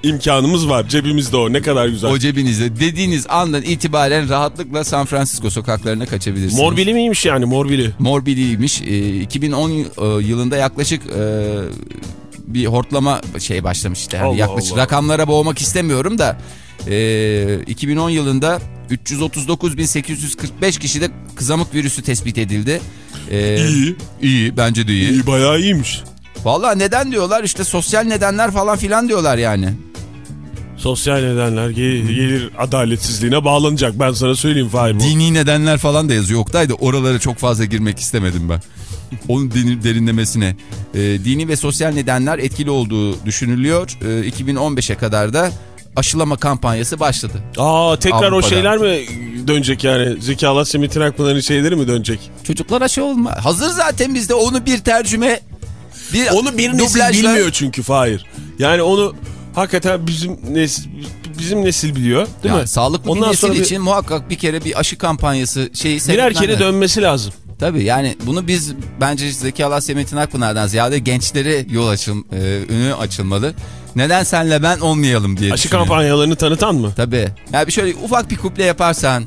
imkanımız var. Cebimizde o. Ne kadar güzel. o cebinizde dediğiniz andan itibaren rahatlıkla San Francisco sokaklarına kaçabilirsiniz. Morbili miymiş yani morbili? Morbiliymiş. E, 2010 y- e, yılında yaklaşık e, bir hortlama şey başlamış işte. Yani Allah yaklaşık Allah. rakamlara boğmak istemiyorum da e, 2010 yılında 339.845 kişide kızamık virüsü tespit edildi. E, İyi. İyi bence de iyi. İyi bayağı iyiymiş. Vallahi neden diyorlar işte sosyal nedenler falan filan diyorlar yani. Sosyal nedenler ge- gelir adaletsizliğine bağlanacak. Ben sana söyleyeyim Fahir. Dini nedenler falan da yazıyor Oktay da oralara çok fazla girmek istemedim ben. Onun derin- derinlemesine. Ee, dini ve sosyal nedenler etkili olduğu düşünülüyor. Ee, 2015'e kadar da aşılama kampanyası başladı. Aa tekrar o Avrupa'da. şeyler mi dönecek yani? Zeki Alasya Metin Akpınar'ın şeyleri mi dönecek? Çocuklar aşı olma. Hazır zaten bizde onu bir tercüme bir Onu bir nesil dublajla- bilmiyor çünkü Fahir. Yani onu hakikaten bizim nesil, bizim nesil biliyor değil Ya, mi? Sağlıklı Ondan bir nesil sonra bir- için muhakkak bir kere bir aşı kampanyası şeyi Birer kere dönmesi lazım. Tabii yani bunu biz bence Zeki Alasya Metin Akpınar'dan ziyade gençlere yol açıl, e, önü açılmalı. Neden senle ben olmayalım diye Aşı kampanyalarını tanıtan mı? Tabii. Ya bir şöyle ufak bir kuple yaparsan.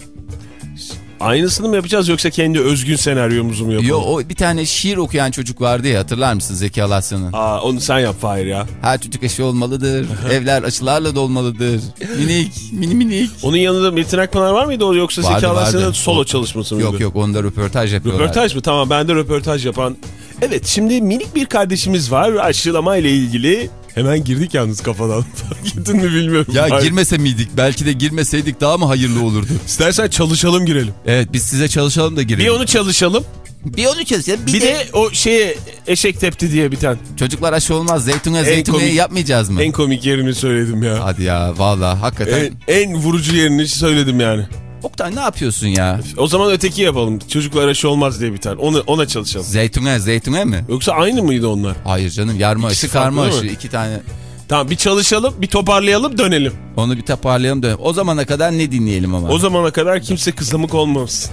Aynısını mı yapacağız yoksa kendi özgün senaryomuzu mu yapalım? Yo o bir tane şiir okuyan çocuk vardı ya hatırlar mısın Zeki Alasya'nın? Aa, onu sen yap Fahir ya. Her çocuk aşı olmalıdır. [LAUGHS] evler aşılarla dolmalıdır. Minik, mini minik. Onun yanında Metin Akpınar var mıydı o yoksa Vardı, Zeki Alasya'nın solo çalışması mıydı? Yok yok onda röportaj yapıyorlar. Röportaj mı? Tamam ben de röportaj yapan. Evet şimdi minik bir kardeşimiz var aşılama ile ilgili. Hemen girdik yalnız kafadan. [LAUGHS] Ettin mi bilmiyorum. Ya Hayır. girmese miydik? Belki de girmeseydik daha mı hayırlı olurdu? İstersen çalışalım girelim. Evet biz size çalışalım da girelim. Bir onu çalışalım. bir onu çalışalım. Bir, de, o şeye eşek tepti diye biten. Çocuklar aşı olmaz. Zeytune komik- yapmayacağız mı? En komik yerini söyledim ya. Hadi ya vallahi hakikaten. En, en vurucu yerini söyledim yani. Oktay ne yapıyorsun ya? O zaman öteki yapalım. Çocuklar aşı olmaz diye biten. Onu, ona çalışalım. Zeytune zeytune mi? Yoksa aynı mıydı onlar? Hayır canım yarma aşı İkisi karma aşı değil mi? iki tane. Tamam bir çalışalım bir toparlayalım dönelim. Onu bir toparlayalım dönelim. O zamana kadar ne dinleyelim ama? O zamana kadar kimse kızamık olmasın.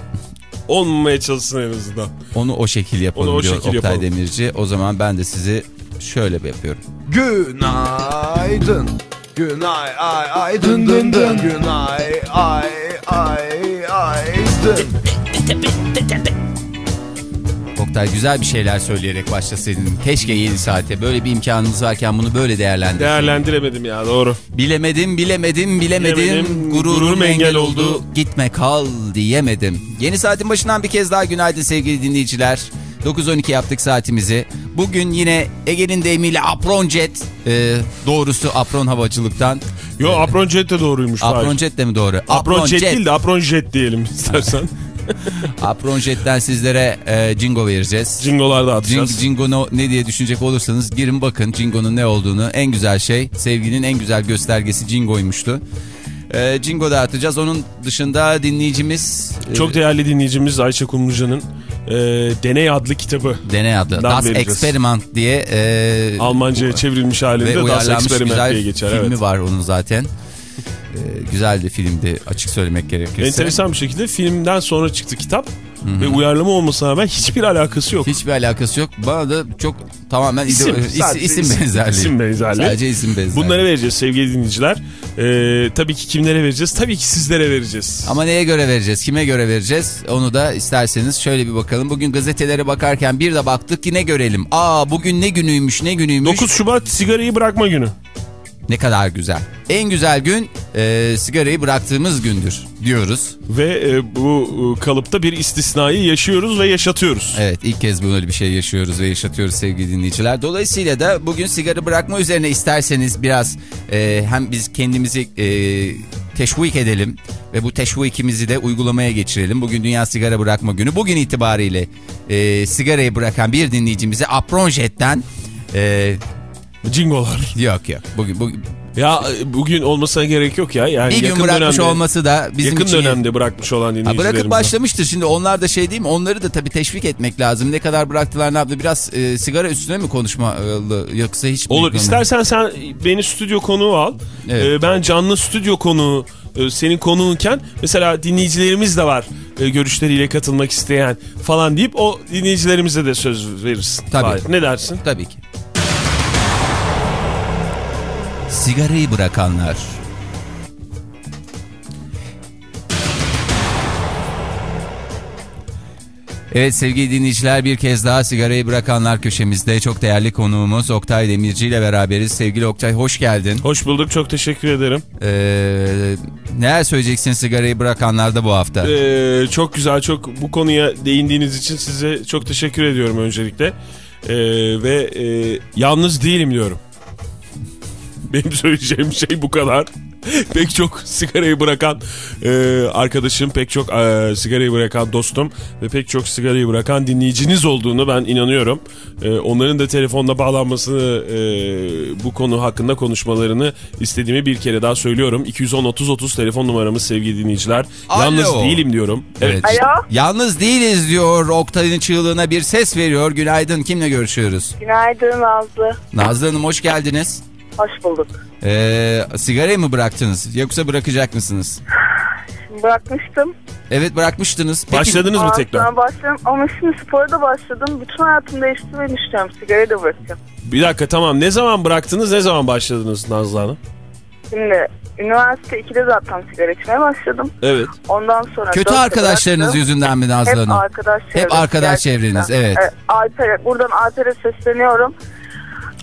Olmamaya çalışsın en azından. Onu o şekil yapalım Onu o diyor şekil Oktay yapalım. Demirci. O zaman ben de sizi şöyle bir yapıyorum. Günaydın. Günay ay ay dın dın dın. Günay ay ay ay dın. Oktay güzel bir şeyler söyleyerek başlasaydın. Keşke 7 saate böyle bir imkanımız varken bunu böyle değerlendir. Değerlendiremedim ya doğru. Bilemedim, bilemedim, bilemedim. Bilemedim, Gururum gururum engel engel oldu. oldu. Gitme kal diyemedim. Yeni saatin başından bir kez daha günaydın sevgili dinleyiciler. 9.12 yaptık saatimizi. Bugün yine Ege'nin deyimiyle apron jet. e, doğrusu apron havacılıktan. Yo apron jet de doğruymuş. Apron Apron, jet de mi doğru? apron jet, değil de apron jet diyelim [LAUGHS] istersen. Apron jetten sizlere e, jingo vereceğiz. Jingolar da atacağız. Jingo no- ne diye düşünecek olursanız girin bakın Jingo'nun ne olduğunu. En güzel şey sevginin en güzel göstergesi Jingo'ymuştu. Ee, Jingo dağıtacağız. Onun dışında dinleyicimiz e, Çok değerli dinleyicimiz Ayşe Kumluca'nın e, Deney adlı kitabı. deney. Dan Das vereceğiz. Experiment diye e, Almanca'ya çevrilmiş halinde ve Das Experiment diye geçer. filmi Evet. var onun zaten. Ee, güzel de filmdi açık söylemek gerekirse. Enteresan bir şekilde filmden sonra çıktı kitap. Ve uyarlama olmasına rağmen hiçbir alakası yok. Hiçbir alakası yok. Bana da çok Tamamen İsim, ide- is- sadece isim, isim- benzerliği. isim benzerliği. Sadece isim benzerliği. Bunlara vereceğiz sevgili dinleyiciler. Ee, tabii ki kimlere vereceğiz? Tabii ki sizlere vereceğiz. Ama neye göre vereceğiz? Kime göre vereceğiz? Onu da isterseniz şöyle bir bakalım. Bugün gazetelere bakarken bir de baktık ki ne görelim? Aa bugün ne günüymüş ne günüymüş? 9 Şubat sigarayı bırakma günü. Ne kadar güzel. En güzel gün e, sigarayı bıraktığımız gündür diyoruz. Ve e, bu e, kalıpta bir istisnayı yaşıyoruz ve yaşatıyoruz. Evet ilk kez böyle bir şey yaşıyoruz ve yaşatıyoruz sevgili dinleyiciler. Dolayısıyla da bugün sigara bırakma üzerine isterseniz biraz e, hem biz kendimizi e, teşvik edelim ve bu teşvikimizi de uygulamaya geçirelim. Bugün Dünya Sigara Bırakma Günü. Bugün itibariyle e, sigarayı bırakan bir dinleyicimize Apronjet'ten e, Cingolar. yok yok bugün, bugün Ya e, bugün olmasına gerek yok ya. Yani bir gün yakın bırakmış dönemde, olması da bizim yakın için... dönemde bırakmış olan Ha, dinleyicilerimiz. bırakıp başlamıştır şimdi onlar da şey değil mi onları da tabii teşvik etmek lazım. Ne kadar bıraktılar ne yaptı biraz e, sigara üstüne mi konuşmalı yoksa hiç Olur konu? istersen sen beni stüdyo konuğu al. Evet. Ee, ben canlı stüdyo konuğu e, senin konuğunken mesela dinleyicilerimiz de var e, görüşleriyle katılmak isteyen falan deyip o dinleyicilerimize de söz verirsin. Tabii. Ne dersin? Tabii ki. Sigarayı bırakanlar. Evet sevgili dinleyiciler bir kez daha sigarayı bırakanlar köşemizde çok değerli konuğumuz Oktay Demirci ile beraberiz. Sevgili Oktay hoş geldin. Hoş bulduk çok teşekkür ederim. Ee, neler söyleyeceksin sigarayı bırakanlarda bu hafta? Ee, çok güzel çok bu konuya değindiğiniz için size çok teşekkür ediyorum öncelikle. Ee, ve e, yalnız değilim diyorum. [LAUGHS] Benim söyleyeceğim şey bu kadar. [LAUGHS] pek çok sigarayı bırakan e, arkadaşım, pek çok e, sigarayı bırakan dostum ve pek çok sigarayı bırakan dinleyiciniz olduğunu ben inanıyorum. E, onların da telefonla bağlanmasını, e, bu konu hakkında konuşmalarını istediğimi bir kere daha söylüyorum. 210-30-30 telefon numaramız sevgili dinleyiciler. Alo. Yalnız değilim diyorum. Evet. Alo. Yalnız değiliz diyor Oktay'ın çığlığına bir ses veriyor. Günaydın kimle görüşüyoruz? Günaydın Nazlı. Nazlı Hanım hoş geldiniz. Hoş bulduk. Ee, sigarayı mı bıraktınız yoksa bırakacak mısınız? Şimdi bırakmıştım. Evet bırakmıştınız. Peki, Başladınız mı tekrar? başladım ama şimdi spora da başladım. Bütün hayatım değişti ve düşünüyorum. Sigarayı da bırakacağım. Bir dakika tamam. Ne zaman bıraktınız, ne zaman başladınız Nazlı Hanım? Şimdi üniversite 2'de zaten sigara içmeye başladım. Evet. Ondan sonra... Kötü arkadaşlarınız bıraktım. yüzünden mi Nazlı Hep Hanım? arkadaş çevresi. Hep arkadaş çevreniz, evet. Alper'e, buradan Alper'e sesleniyorum.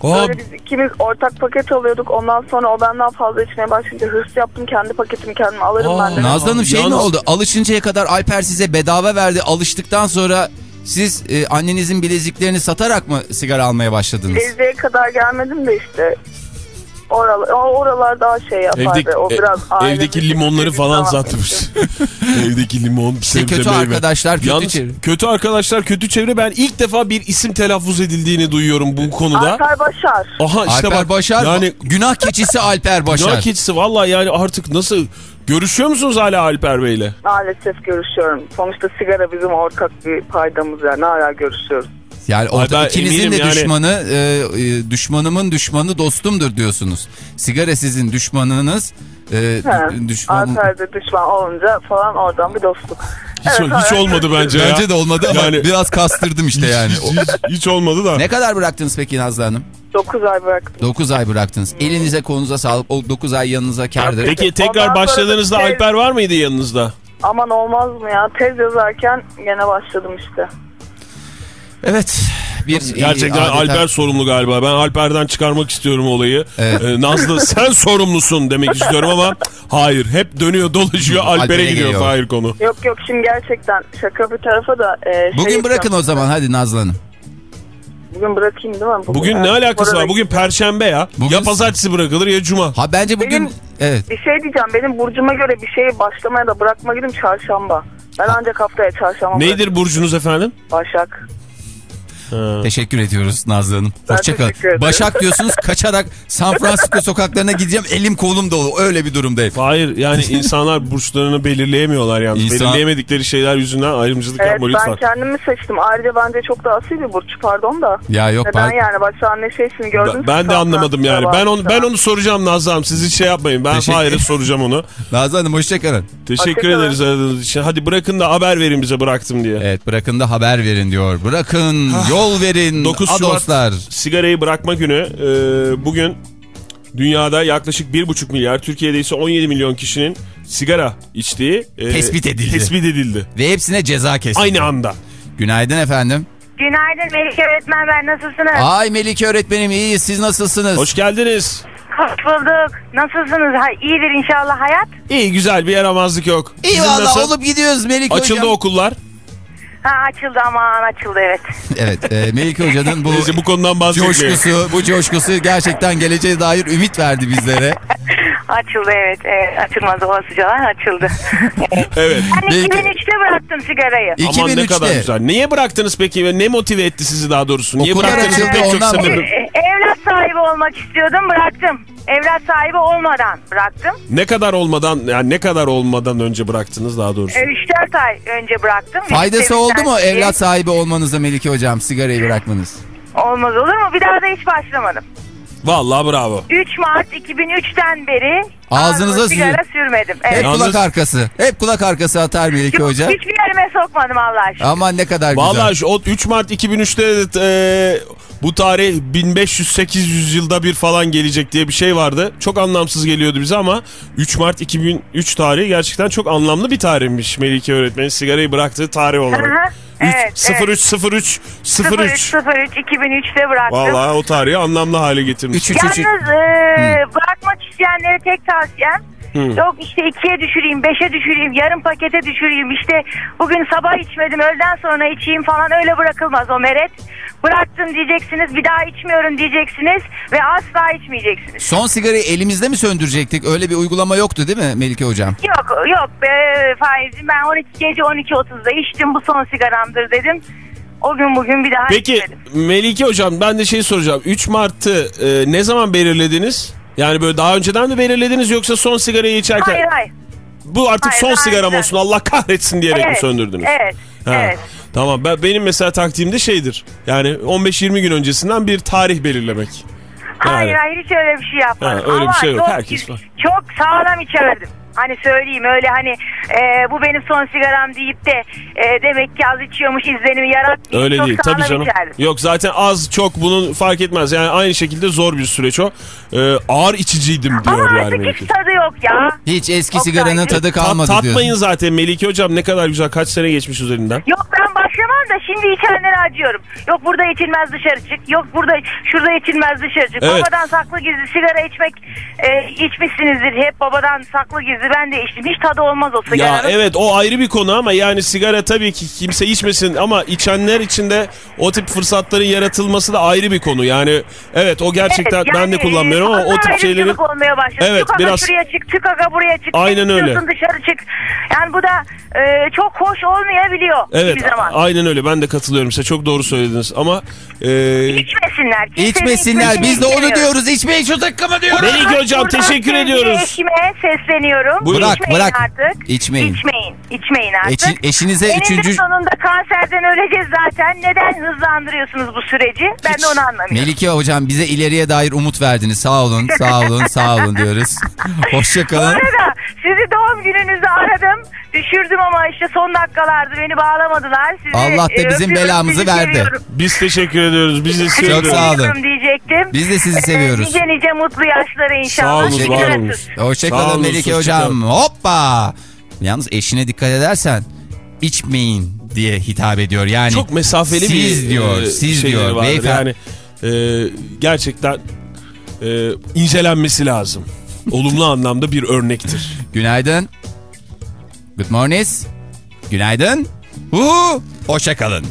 O, Böyle biz ikimiz ortak paket alıyorduk. Ondan sonra o benden fazla içmeye başlayınca hırs yaptım. Kendi paketimi kendim alırım Aa, ben de. Nazlı Hanım şey Yalnız- oldu? Alışıncaya kadar Alper size bedava verdi. Alıştıktan sonra siz e, annenizin bileziklerini satarak mı sigara almaya başladınız? Geziye kadar gelmedim de işte. Oralar, oralar daha şey yapardı. Evdeki, o biraz e- evdeki limonları falan satmış. [LAUGHS] evdeki limon, sebze kötü meyve. arkadaşlar, kötü Yalnız çevre. Kötü arkadaşlar, kötü çevre. Ben ilk defa bir isim telaffuz edildiğini duyuyorum bu konuda. Alper Başar. Aha işte Alper bak. Başar, Yani günah keçisi Alper Başar. günah keçisi valla yani artık nasıl... Görüşüyor musunuz hala Alper Bey'le? Maalesef görüşüyorum. Sonuçta sigara bizim ortak bir paydamız yani. Hala görüşüyoruz. Yani orada Ay ikinizin de yani- düşmanı, e, e, düşmanımın düşmanı dostumdur diyorsunuz. Sigara sizin düşmanınız, e, He. düşman... Alper'de düşman olunca falan oradan bir dostluk. Hiç, Evet, hiç olmadı bence ya. Bence de olmadı ama Yani- biraz kastırdım işte yani. Hiç, hiç, hiç olmadı da. ne kadar bıraktınız peki Nazlı Hanım? 9 ay bıraktım. 9 ay bıraktınız. Elinize kolunuza sağlık. O 9 ay yanınıza kârdır. Peki Ondan tekrar sonra başladığınızda da şey- Alper var mıydı yanınızda? Aman olmaz mı ya? Tez yazarken gene başladım işte. Evet. Bir Gerçekten adeta- Alper sorumlu galiba. Ben Alper'den çıkarmak istiyorum olayı. Evet. Ee, Nazlı [LAUGHS] sen sorumlusun demek istiyorum ama hayır. Hep dönüyor dolaşıyor Alper'e, gidiyor. Fahir konu. Yok yok şimdi gerçekten şaka bir tarafa da e, şey Bugün bırakın o zaman hadi Nazlı Hanım. Bugün bırakayım değil mi? Bugün ne evet, alakası var? Bugün Perşembe ya. Bugün- Ya pazartesi bırakılır ya cuma. Ha bence bugün Benim- evet. Bir şey diyeceğim. Benim burcuma göre bir şeyi başlamaya da bırakma günüm çarşamba. Ben ancak haftaya çarşamba Neydir burcunuz efendim? Başak. Ha. Teşekkür ediyoruz Nazlı Hanım. Ben Hoşçakalın. Başak diyorsunuz kaçarak San Francisco sokaklarına gideceğim elim kolum dolu. Öyle bir durumdayım. Hayır yani insanlar burçlarını belirleyemiyorlar yalnız. İnsan- Belirleyemedikleri şeyler yüzünden ayrımcılık Evet yapma ben lütfen. kendimi seçtim. Ayrıca bence çok da asil bir burç pardon da. Ya yok Neden ben yani? Başak'ın ne şeysini gördün Ben, ben de anlamadım yani. Ben onu ben onu soracağım Nazlı Hanım. Siz hiç şey yapmayın. Ben Teşekkür- Fahir'e soracağım onu. [LAUGHS] Nazlı Hanım hoşçakalın. Teşekkür Hoşçakalın. ederiz aradığınız için. Hadi bırakın da haber verin bize bıraktım diye. Evet bırakın da haber verin diyor. Bırakın Yol verin 9 Şubat adoslar. sigarayı bırakma günü. Ee, bugün dünyada yaklaşık 1,5 milyar, Türkiye'de ise 17 milyon kişinin sigara içtiği e, Tespit edildi. Tespit edildi. Ve hepsine ceza kesildi. Aynı anda. Günaydın efendim. Günaydın Melike öğretmen ben nasılsınız? Ay Melike öğretmenim iyiyiz siz nasılsınız? Hoş geldiniz. Hoş bulduk. Nasılsınız? Ha, iyidir inşallah hayat. İyi güzel bir yaramazlık yok. İyi Sizin valla nasıl? olup gidiyoruz Melike Açıldı hocam. okullar. Ha açıldı aman açıldı evet. Evet e, Melike hocanın bu Neyse bu konudan bahsetmeyelim. coşkusu, bu coşkusu gerçekten geleceğe dair ümit verdi bizlere. [LAUGHS] Açıldı evet. evet açılmaz olasıcalar açıldı. evet. [LAUGHS] Evet. Ben Belki- 2003'te bıraktım sigarayı. Aman ne kadar 2003'te. güzel. Niye bıraktınız peki? ve Ne motive etti sizi daha doğrusu? Niye Okullar bıraktınız? açıldı, Pek çok sebebi. E, Evlat sahibi olmak istiyordum bıraktım. Evlat sahibi olmadan bıraktım. Ne kadar olmadan yani ne kadar olmadan önce bıraktınız daha doğrusu? E, 3-4 ay önce bıraktım. Faydası oldu mu evlat sahibi olmanıza Melike hocam sigarayı bırakmanız? Olmaz olur mu? Bir daha da hiç başlamadım. Vallahi bravo. 3 Mart 2003'ten beri Ağzınıza sigara sür- sürmedim. Hep Evet. Yalnız- kulak arkası. Hep kulak arkası atar Melike Yok, hoca. Hiçbir yerime sokmadım Allah aşkına. Aman ne kadar güzel. Vallahi şu o 3 Mart 2003'te e, bu tarih 1500-800 yılda bir falan gelecek diye bir şey vardı. Çok anlamsız geliyordu bize ama 3 Mart 2003 tarihi gerçekten çok anlamlı bir tarihmiş Melike öğretmenin sigarayı bıraktığı tarih Hı hı. olarak. Evet, 03 03 03 03 03 2003'te bıraktım. Vallahi o tarihi anlamlı hale getirmiş. Üç, üç, üç, üç. Yalnız e, bırakmak isteyenlere tek tavsiyem yok işte ikiye düşüreyim, beşe düşüreyim, yarım pakete düşüreyim. İşte bugün sabah içmedim, öğleden sonra içeyim falan öyle bırakılmaz o meret. Bıraktım diyeceksiniz, bir daha içmiyorum diyeceksiniz ve asla içmeyeceksiniz. Son sigarayı elimizde mi söndürecektik? Öyle bir uygulama yoktu değil mi Melike hocam? Yok yok be Faiz'im ben 12 gece 12.30'da içtim bu son sigaramdır dedim. O gün bugün bir daha Peki içmedim. Melike hocam ben de şey soracağım. 3 Mart'ı e, ne zaman belirlediniz? Yani böyle daha önceden mi belirlediniz yoksa son sigarayı içerken Hayır hayır. bu artık Hayır, son sigaram önceden. olsun Allah kahretsin diyerek mi Evet, söndürdünüz? Evet. Ha, Evet. Tamam ben benim mesela taktiğim de şeydir. Yani 15-20 gün öncesinden bir tarih belirlemek. Hayır Yani. hayır hiç öyle bir şey yapmadım. Ha, öyle bir Ama şey yok, çok, herkes var. Çok sağlam içerdim. Hani söyleyeyim öyle hani e, bu benim son sigaram deyip de e, demek ki az içiyormuş izlenimi yaratmayayım. Öyle çok değil tabii canım. içerdim. Yok zaten az çok bunun fark etmez. Yani aynı şekilde zor bir süreç o. Ee, ağır içiciydim diyor Ama yani artık Melike. hiç tadı yok ya. Hiç eski Oktay, sigaranın tadı Tat, kalmadı tatmayın zaten Melike hocam ne kadar güzel kaç sene geçmiş üzerinden. Yok ben başlamam da şimdi içenlere acıyorum. Yok burada içilmez dışarı çık. Yok burada şurada içilmez dışarı çık. Evet. Babadan saklı gizli sigara içmek e, içmişsinizdir. Hep babadan saklı gizli ben de içtim. Hiç tadı olmaz o sigaranın. Ya evet o ayrı bir konu ama yani sigara tabii ki kimse içmesin ama içenler için de o tip fırsatların yaratılması da ayrı bir konu. Yani evet o gerçekten Evet, ben de yani, kullanmıyorum ama o tip şeyleri ayrımcılık olmaya başladı. Evet, çık biraz- şuraya çık, çık aga buraya çık. Aynen Ne öyle. dışarı çık. Yani bu da e, çok hoş olmayabiliyor Evet bir zaman. Aynen öyle ben de katılıyorum size çok doğru söylediniz ama e, İçmesinler. İçmesinler biz de onu diyoruz. İçmeyin şu takımı diyoruz. Melike hocam teşekkür ediyoruz. Eşime sesleniyorum. Buyurun. Bırak, İçmeyin bırak. artık. İçmeyin. İçmeyin. İçmeyin artık. Eşi- eşinize Eninde üçüncü... sonunda kanserden öleceğiz zaten. Neden hızlandırıyorsunuz bu süreci? Ben de onu anlamıyorum. Melike hocam bize ileriye dair umut verdiniz. Sağ olun, sağ olun, sağ olun diyoruz. [LAUGHS] Bu Hoşçakalın. arada sizi doğum gününüzde aradım. Düşürdüm ama işte son dakikalardı beni bağlamadılar. Sizi, Allah da e, bizim öpüyorum, belamızı sizi verdi. seviyorum. Biz teşekkür ediyoruz. Biz de Çok seviyoruz. sağ olun. Seviyorum diyecektim. Biz de sizi Ee, seviyoruz. nice nice mutlu yaşlara inşallah. Sağ olun, Teşekkür var ederim. olun. Sağ Hoşçakalın olun, Melike hoşça hocam. Hoppa. Yalnız eşine dikkat edersen içmeyin diye hitap ediyor. Yani Çok mesafeli bir siz diyor, e, siz şeyleri diyor. vardır. Beyefendi. Yani e, gerçekten e, incelenmesi lazım. Olumlu [LAUGHS] anlamda bir örnektir. Günaydın. Good morning. Günaydın. Uhu. Hoşçakalın.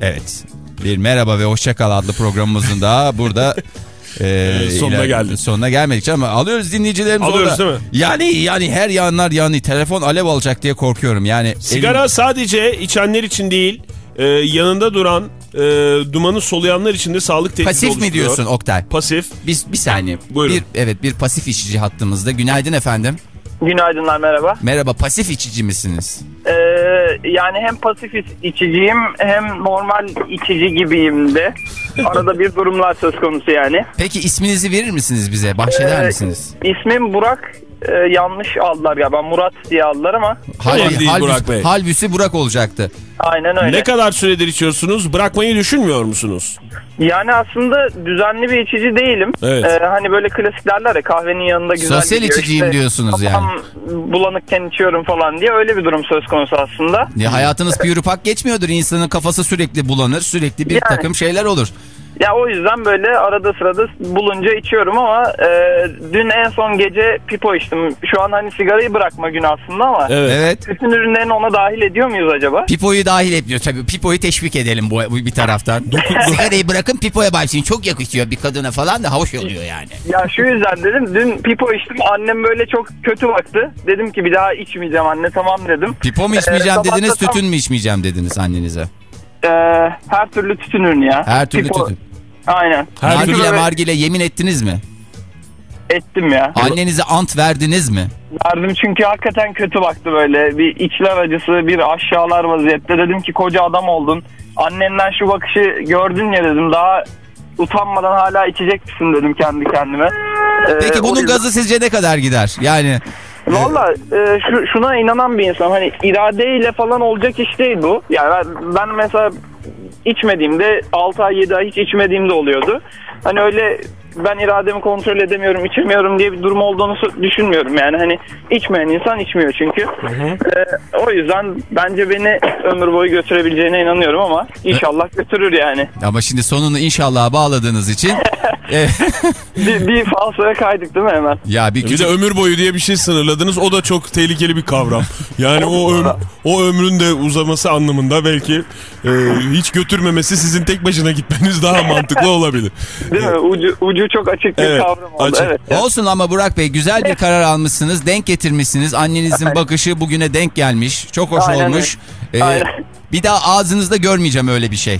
Evet. Bir merhaba ve hoşçakal adlı programımızın da burada [LAUGHS] e, sonuna iler- geldik. Sonuna gelmedik ama alıyoruz dinleyicilerimiz Alıyoruz orada. değil mi? Yani yani her yanlar yani telefon alev alacak diye korkuyorum. Yani Sigara sadece içenler için değil, e, yanında duran e, dumanı soluyanlar için de sağlık tehdidi pasif mi diyorsun Oktay? Pasif. Biz bir saniye. Buyurun. Bir, evet bir pasif içici hattımızda. Günaydın efendim. Günaydınlar merhaba. Merhaba pasif içici misiniz? Ee, yani hem pasif iç- içiciyim hem normal içici gibiyim de. Arada bir durumlar söz konusu yani. Peki isminizi verir misiniz bize? Bahşeder Ee, misiniz? İsmim Burak. E, yanlış aldılar galiba. Murat diye aldılar ama Halbuki, değil halbuki- Burak Bey. halbuki Burak olacaktı. aynen öyle. Ne kadar süredir içiyorsunuz? Bırakmayı düşünmüyor musunuz? Yani aslında düzenli bir içici değilim. Evet. Ee, hani böyle klasik derler ya kahvenin yanında güzel Sosyal gidiyor. içiciyim İşte diyorsunuz yani. bulanıkken içiyorum falan diye öyle bir durum söz konusu aslında. Ya hayatınız pürüpak geçmiyordur. İnsanın kafası sürekli bulanır. Sürekli bir Yani. takım şeyler olur. Ya o yüzden böyle arada sırada bulunca içiyorum ama e, dün en son gece pipo içtim. Şu an hani sigarayı bırakma günü aslında ama Evet. Evet. bütün ürünlerini ona dahil ediyor muyuz acaba? Pipo'yu dahil etmiyor tabii. Pipo'yu teşvik edelim bu, bu bir taraftan. [LAUGHS] Sigarayı bırakın Pipo'ya başlayın. Çok yakışıyor bir kadına falan da hoş oluyor yani. Ya şu yüzden dedim dün pipo içtim annem böyle çok kötü baktı. Dedim ki bir daha içmeyeceğim anne tamam dedim. Pipo mu Ee, içmeyeceğim da dediniz, tam- tütün mü içmeyeceğim dediniz annenize? Ee, her türlü tütün ürünü ya. Her türlü Pipo- tütün. Aynen. Her Nargile türlü- margile yemin ettiniz mi? Ettim ya. Annenize ant verdiniz mi? Verdim çünkü hakikaten kötü baktı böyle. Bir içler acısı, bir aşağılar vaziyette. Dedim ki koca adam oldun. Annenden şu bakışı gördün ya dedim. Daha utanmadan hala içecek misin dedim kendi kendime. Ee, Peki o bunun yüzden- gazı sizce ne kadar gider? Yani Valla e, şu, şuna inanan bir insan. Hani iradeyle falan olacak iş değil bu. Yani ben, ben mesela içmediğimde 6 ay 7 ay hiç içmediğimde oluyordu. Hani öyle ben irademi kontrol edemiyorum, içemiyorum diye bir durum olduğunu düşünmüyorum. Yani hani içmeyen insan içmiyor çünkü. E, o yüzden bence beni ömür boyu götürebileceğine inanıyorum ama inşallah götürür yani. ama şimdi sonunu inşallah bağladığınız için [LAUGHS] e, Bir, bir falsoya kaydık değil mi hemen? ya bir Bir küçük de ömür boyu diye bir şey sınırladınız. O da çok tehlikeli bir kavram. Yani o öm- o ömrün de uzaması anlamında belki e, hiç götürmemesi sizin tek başına gitmeniz daha mantıklı olabilir. Değil mi? Ucu, ucu çok açık bir Evet, kavram oldu. açık. Evet. Olsun ama Burak Bey güzel bir [LAUGHS] karar almışsınız. Denk getirmişsiniz. Annenizin bakışı bugüne denk gelmiş. Çok hoş Aynen olmuş. Ee, Aynen. bir daha ağzınızda görmeyeceğim öyle bir şey.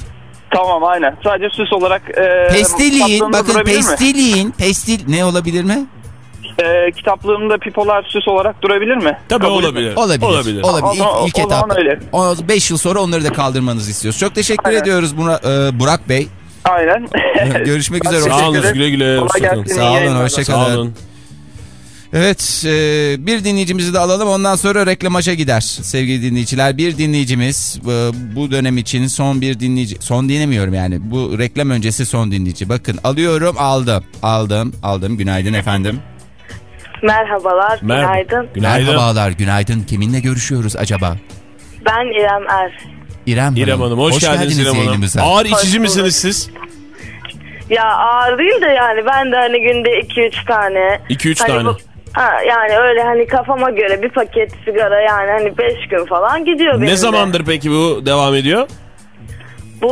Tamam aynen. Sadece süs olarak e, Pestiliğin bakın mi? pestiliğin pestil ne olabilir mi? E, kitaplığımda pipolar süs olarak durabilir mi? Tabii Kabul olabilir. Olabilir. Olabilir. Olabilir. O- o- İlk, o ilk zaman etapta. öyle. 5 yıl sonra onları da kaldırmanızı istiyoruz. Çok teşekkür Aynen. ediyoruz buna, e, Burak Bey. Aynen. Görüşmek [LAUGHS] üzere. Sağ olun güle güle. Hoşçakalın. Sağ olun yayınlar. Sağ hoşçakalın. olun. Evet e, bir dinleyicimizi de alalım ondan sonra reklamaja gider sevgili dinleyiciler. Bir dinleyicimiz e, bu dönem için son bir dinleyici son dinlemiyorum yani bu reklam öncesi son dinleyici. Bakın alıyorum aldım aldım aldım günaydın efendim. Merhabalar, Merhaba. günaydın. Günaydın. Merhabalar günaydın kiminle görüşüyoruz acaba? Ben İrem Er. İrem, İrem Hanım hoş, geldiniz, İrem Hanım. Ağır içici misiniz siz? Ya ağır değil de yani ben de hani günde 2-3 tane. 2-3 Hani tane. bu- ha, yani öyle hani kafama göre bir paket sigara yani hani 5 gün falan gidiyor benim Ne de. zamandır peki bu devam ediyor? Bu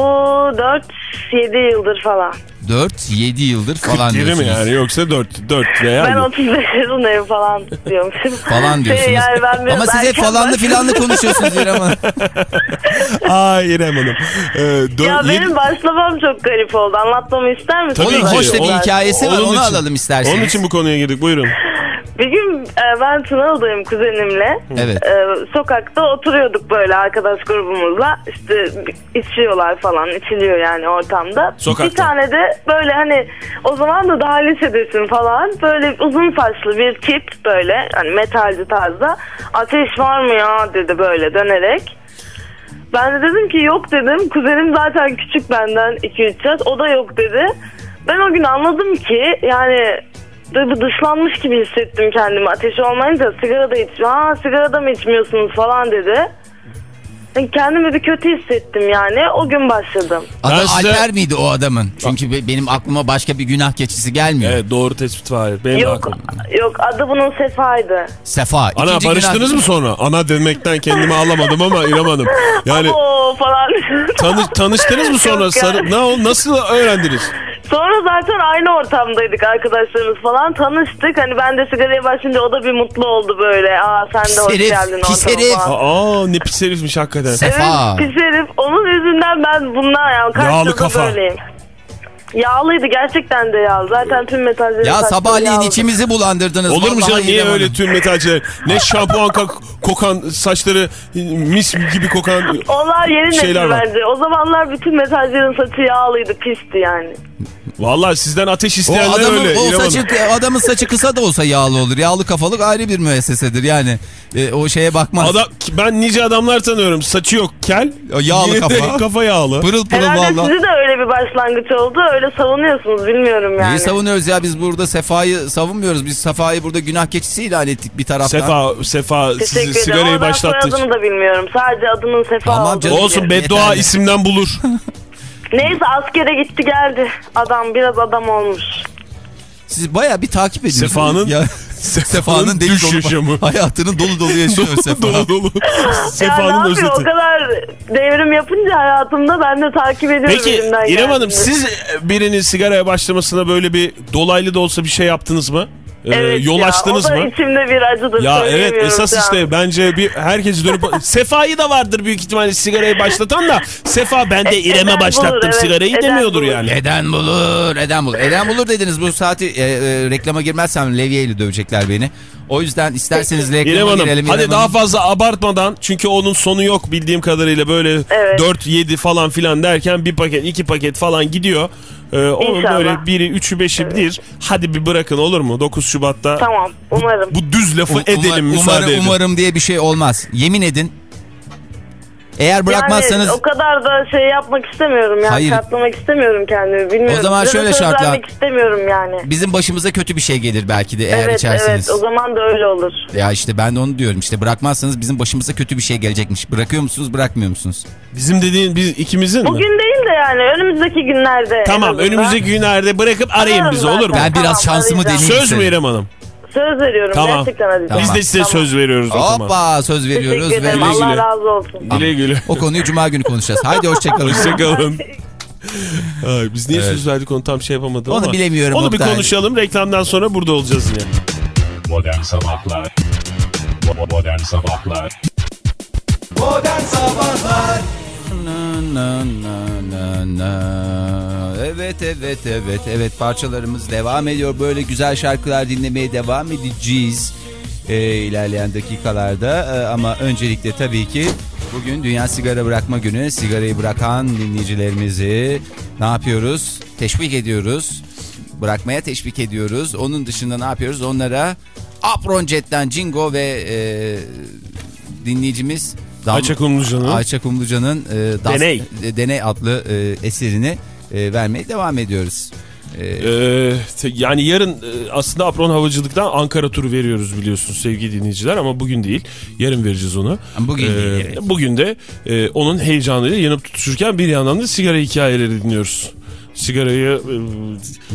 4-7 yıldır falan. 4-7 yıldır 40 falan değil mi diyorsunuz. yani yoksa 4 4 veya Ben yok. 35 yaşındayım falan diyormuşum. [LAUGHS] Falan diyorsunuz. Şey, yani ben biraz Ama siz hep erken falanlı filanlı konuşuyorsunuz İrem Hanım. Ay İrem Hanım. Ee, dört- Ya benim başlamam çok garip oldu. Anlatmamı ister misin? Tabii Onun ki. hoş da bir Onun- hikayesi var onu için- alalım isterseniz. Onun için bu konuya girdik buyurun. Bir gün e, ben Tunalı'dayım kuzenimle. Evet. E, sokakta oturuyorduk böyle arkadaş grubumuzla. İşte içiyorlar falan, içiliyor yani ortamda. Sokakta. Bir tane de böyle hani o zaman da daha lisedesin falan. Böyle uzun saçlı bir tip böyle hani metalci tarzda. Ateş var mı ya dedi böyle dönerek. Ben de dedim ki yok dedim. Kuzenim zaten küçük benden 2-3 yaş. O da yok dedi. Ben o gün anladım ki yani böyle bir dışlanmış gibi hissettim kendimi. Ateş olmayınca sigara da içmiyor. Ha sigara da mı içmiyorsunuz falan dedi. Kendimi bir kötü hissettim yani. O gün başladım. Adı size- Alper miydi o adamın? Çünkü be- benim aklıma başka bir günah keçisi gelmiyor. Evet doğru tespit var. Benim Yok aklım. yok adı bunun Sefa'ydı. Sefa. Ana ikinci barıştınız günah- mı sonra? Ana demekten kendimi alamadım ama İrem Hanım. [LAUGHS] Yani Oo falan. tanış, tanıştınız mı sonra? Sarı, ne, nasıl öğrendiniz? Sonra zaten aynı ortamdaydık arkadaşlarımız falan tanıştık. Hani ben de sigaraya başlayınca o da bir mutlu oldu böyle. Aa sen de hoş Pis herif, geldin pis ortama herif. falan. Aa ne pis herifmiş hakikaten. Sefa. Evet pis herif. Onun yüzünden ben bundan yani kaç Yağlı yıldır kafa. böyleyim. Yağlıydı gerçekten de yağlı. Zaten tüm metallerin Ya sabahleyin yağlı. içimizi bulandırdınız. Olur mu Vallahi canım niye İrem öyle tüm metalciler? Ne [LAUGHS] şampuan kok- kokan saçları mis gibi kokan Onlar yeni Şeyler nesil var. bence. O zamanlar bütün metallerin saçı yağlıydı, pisti yani. Vallahi sizden ateş O isteyenler adamın, öyle. o saçı, adamın saçı kısa da olsa yağlı olur. Yağlı kafalık ayrı bir müessesedir yani. E, o şeye bakmaz. Adam, ben nice adamlar tanıyorum. Saçı yok kel. O yağlı yine kafa. [LAUGHS] kafa yağlı. Pırıl pırıl Herhalde valla. sizi de öyle bir başlangıç oldu. Öyle savunuyorsunuz bilmiyorum yani. Neyi savunuyoruz ya biz burada Sefa'yı savunmuyoruz. Biz Sefa'yı burada günah keçisi ilan ettik bir taraftan. Sefa, Sefa sizi Teşekkür ederim. sigarayı Ama ben başlattı. soyadını da bilmiyorum. Sadece adının Sefa Tamam olduğunu canım. Olsun beddua Yeterli. isimden bulur. [LAUGHS] Neyse askere gitti geldi. Adam biraz adam olmuş. Siz baya bir takip ediyorsunuz. Sefa'nın- Ya, [LAUGHS] Sefa'nın deli dolu yaşamı. [LAUGHS] hayatının dolu [LAUGHS] dolu yaşıyor Sefa. dolu dolu. Sefa'nın yapayım o özeti. kadar devrim yapınca hayatımda ben de takip ediyorum Peki İrem Hanım siz birinin sigaraya başlamasına böyle bir dolaylı da olsa bir şey yaptınız mı? Ee, Evet yol ya, açtınız o da mı? içimde bir acıdır. Ya evet esas an. işte bence bir herkes dönüp [LAUGHS] Sefa'yı da vardır büyük ihtimalle sigarayı başlatan da Sefa ben de E- İrem'e başlattım bulur, evet, sigarayı eden demiyordur bulur. yani. Eden bulur, eden bulur. Eden bulur dediniz bu saati e, e, reklama girmezsem levyeyle dövecekler beni. O yüzden isterseniz İrem reklama Hanım girelim. hadi İrem daha Hanım. fazla abartmadan çünkü onun sonu yok bildiğim kadarıyla böyle Evet. 4-7 falan filan derken bir paket iki paket falan gidiyor. Ee, onun İnşallah. böyle biri üçü beşi bir hadi bir bırakın olur mu 9 Şubat'ta Tamam umarım. bu düz lafı Um- edelim umar- müsaade umarım, edin. umarım diye bir şey olmaz. Yemin edin. Eğer bırakmazsanız Yani o kadar da şey yapmak istemiyorum yani Hayır. şartlamak istemiyorum kendimi bilmiyorum. O zaman Size şöyle şartla- istemiyorum yani. bizim başımıza kötü bir şey gelir belki de eğer evet içerseniz. evet o zaman da öyle olur. Ya işte ben de onu diyorum işte bırakmazsanız bizim başımıza kötü bir şey gelecekmiş. Bırakıyor musunuz bırakmıyor musunuz? Bizim dediğin biz ikimizin mi? Bugün değil de yani önümüzdeki günlerde. Tamam önümüzdeki günlerde bırakıp arayın Ararım bizi olur mu? Ben biraz Tamam, şansımı deneyeyim. Söz mü İrem Hanım? Söz veriyorum Tamam. gerçekten arayacağım. Biz de size Tamam. söz veriyoruz o zaman. Hoppa söz veriyoruz. Teşekkür ve- ederim. güle Allah razı olsun. Güle güle. O konuyu cuma günü konuşacağız. Haydi hoşçakalın. Hoşçakalın. [LAUGHS] Ay, biz niye söz verdik onu tam şey yapamadım Onu ama. bilemiyorum, Onu bir Oktay. konuşalım. Reklamdan sonra burada olacağız yine. Modern Sabahlar Modern Sabahlar Modern Sabahlar Na, na, na, na. Evet evet evet evet parçalarımız devam ediyor. Böyle güzel şarkılar dinlemeye devam edeceğiz ee, ilerleyen dakikalarda. Ee, ama öncelikle tabii ki bugün Dünya Sigara Bırakma Günü. Sigarayı bırakan dinleyicilerimizi ne yapıyoruz? Teşvik ediyoruz. Bırakmaya teşvik ediyoruz. Onun dışında ne yapıyoruz? Onlara Apron Jet'ten Jingo ve e, dinleyicimiz Dam- Ayça Kumlucan'ın. Ayça Kumluca'nın e, Das- Deney. e, Deney adlı e, eserini e, vermeye devam ediyoruz. Ee, yani yarın e, aslında Apron Havacılık'tan Ankara turu veriyoruz biliyorsunuz sevgili dinleyiciler ama bugün değil. Yarın vereceğiz onu. Bugün Ee, değil, evet. Bugün de e, onun heyecanıyla yanıp tutuşurken bir yandan da sigara hikayeleri dinliyoruz. Sigarayı e,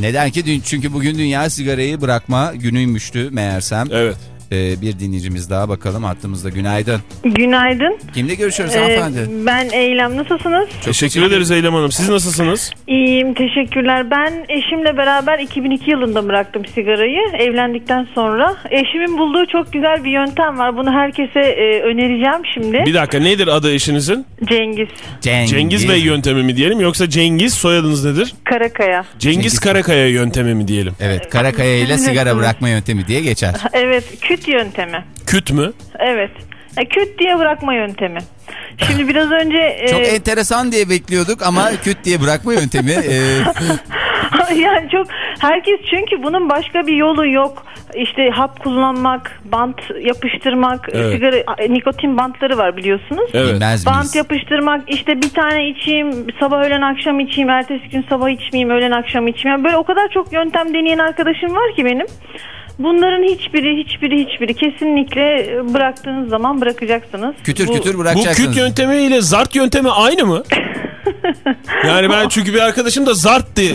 neden ki? Dün, çünkü bugün Dünya Sigarayı Bırakma günüymüştü meğersem. evet. E, bir dinleyicimiz daha bakalım hattımızda. Günaydın. Günaydın. Kimle görüşüyoruz Ee, hanımefendi? ben Eylem. Nasılsınız? Teşekkür ederiz Eylem Hanım. Siz nasılsınız? İyiyim. Teşekkürler. Ben eşimle beraber 2002 yılında bıraktım sigarayı. Evlendikten sonra. Eşimin bulduğu çok güzel bir yöntem var. Bunu herkese e, önereceğim şimdi. Bir dakika nedir adı eşinizin? Cengiz Cengiz. Cengiz Bey yöntemi mi diyelim yoksa Cengiz soyadınız nedir? Karakaya. Cengiz, Cengiz. Karakaya yöntemi mi diyelim? Evet Karakaya ile sigara [LAUGHS] bırakma yöntemi diye geçer. Evet. Küt yöntemi. Küt mü? Evet. E, küt diye bırakma yöntemi. Şimdi biraz önce... e, Çok enteresan diye bekliyorduk ama küt diye bırakma yöntemi. e, [LAUGHS] yani çok herkes çünkü bunun başka bir yolu yok. İşte hap kullanmak, bant yapıştırmak, Evet. sigara nikotin bantları var biliyorsunuz. Evet. bilmez Bant miyiz? yapıştırmak işte bir tane içeyim sabah öğlen akşam içeyim ertesi gün sabah içmeyeyim öğlen akşam içmeyeyim. Yani böyle o kadar çok yöntem deneyen arkadaşım var ki benim. Bunların hiçbiri hiçbiri hiçbiri kesinlikle bıraktığınız zaman bırakacaksınız. Kütür Bu- kütür Bu bırakacaksınız. küt yöntemi ile zart yöntemi aynı mı? [LAUGHS] yani ben çünkü bir arkadaşım da zart diye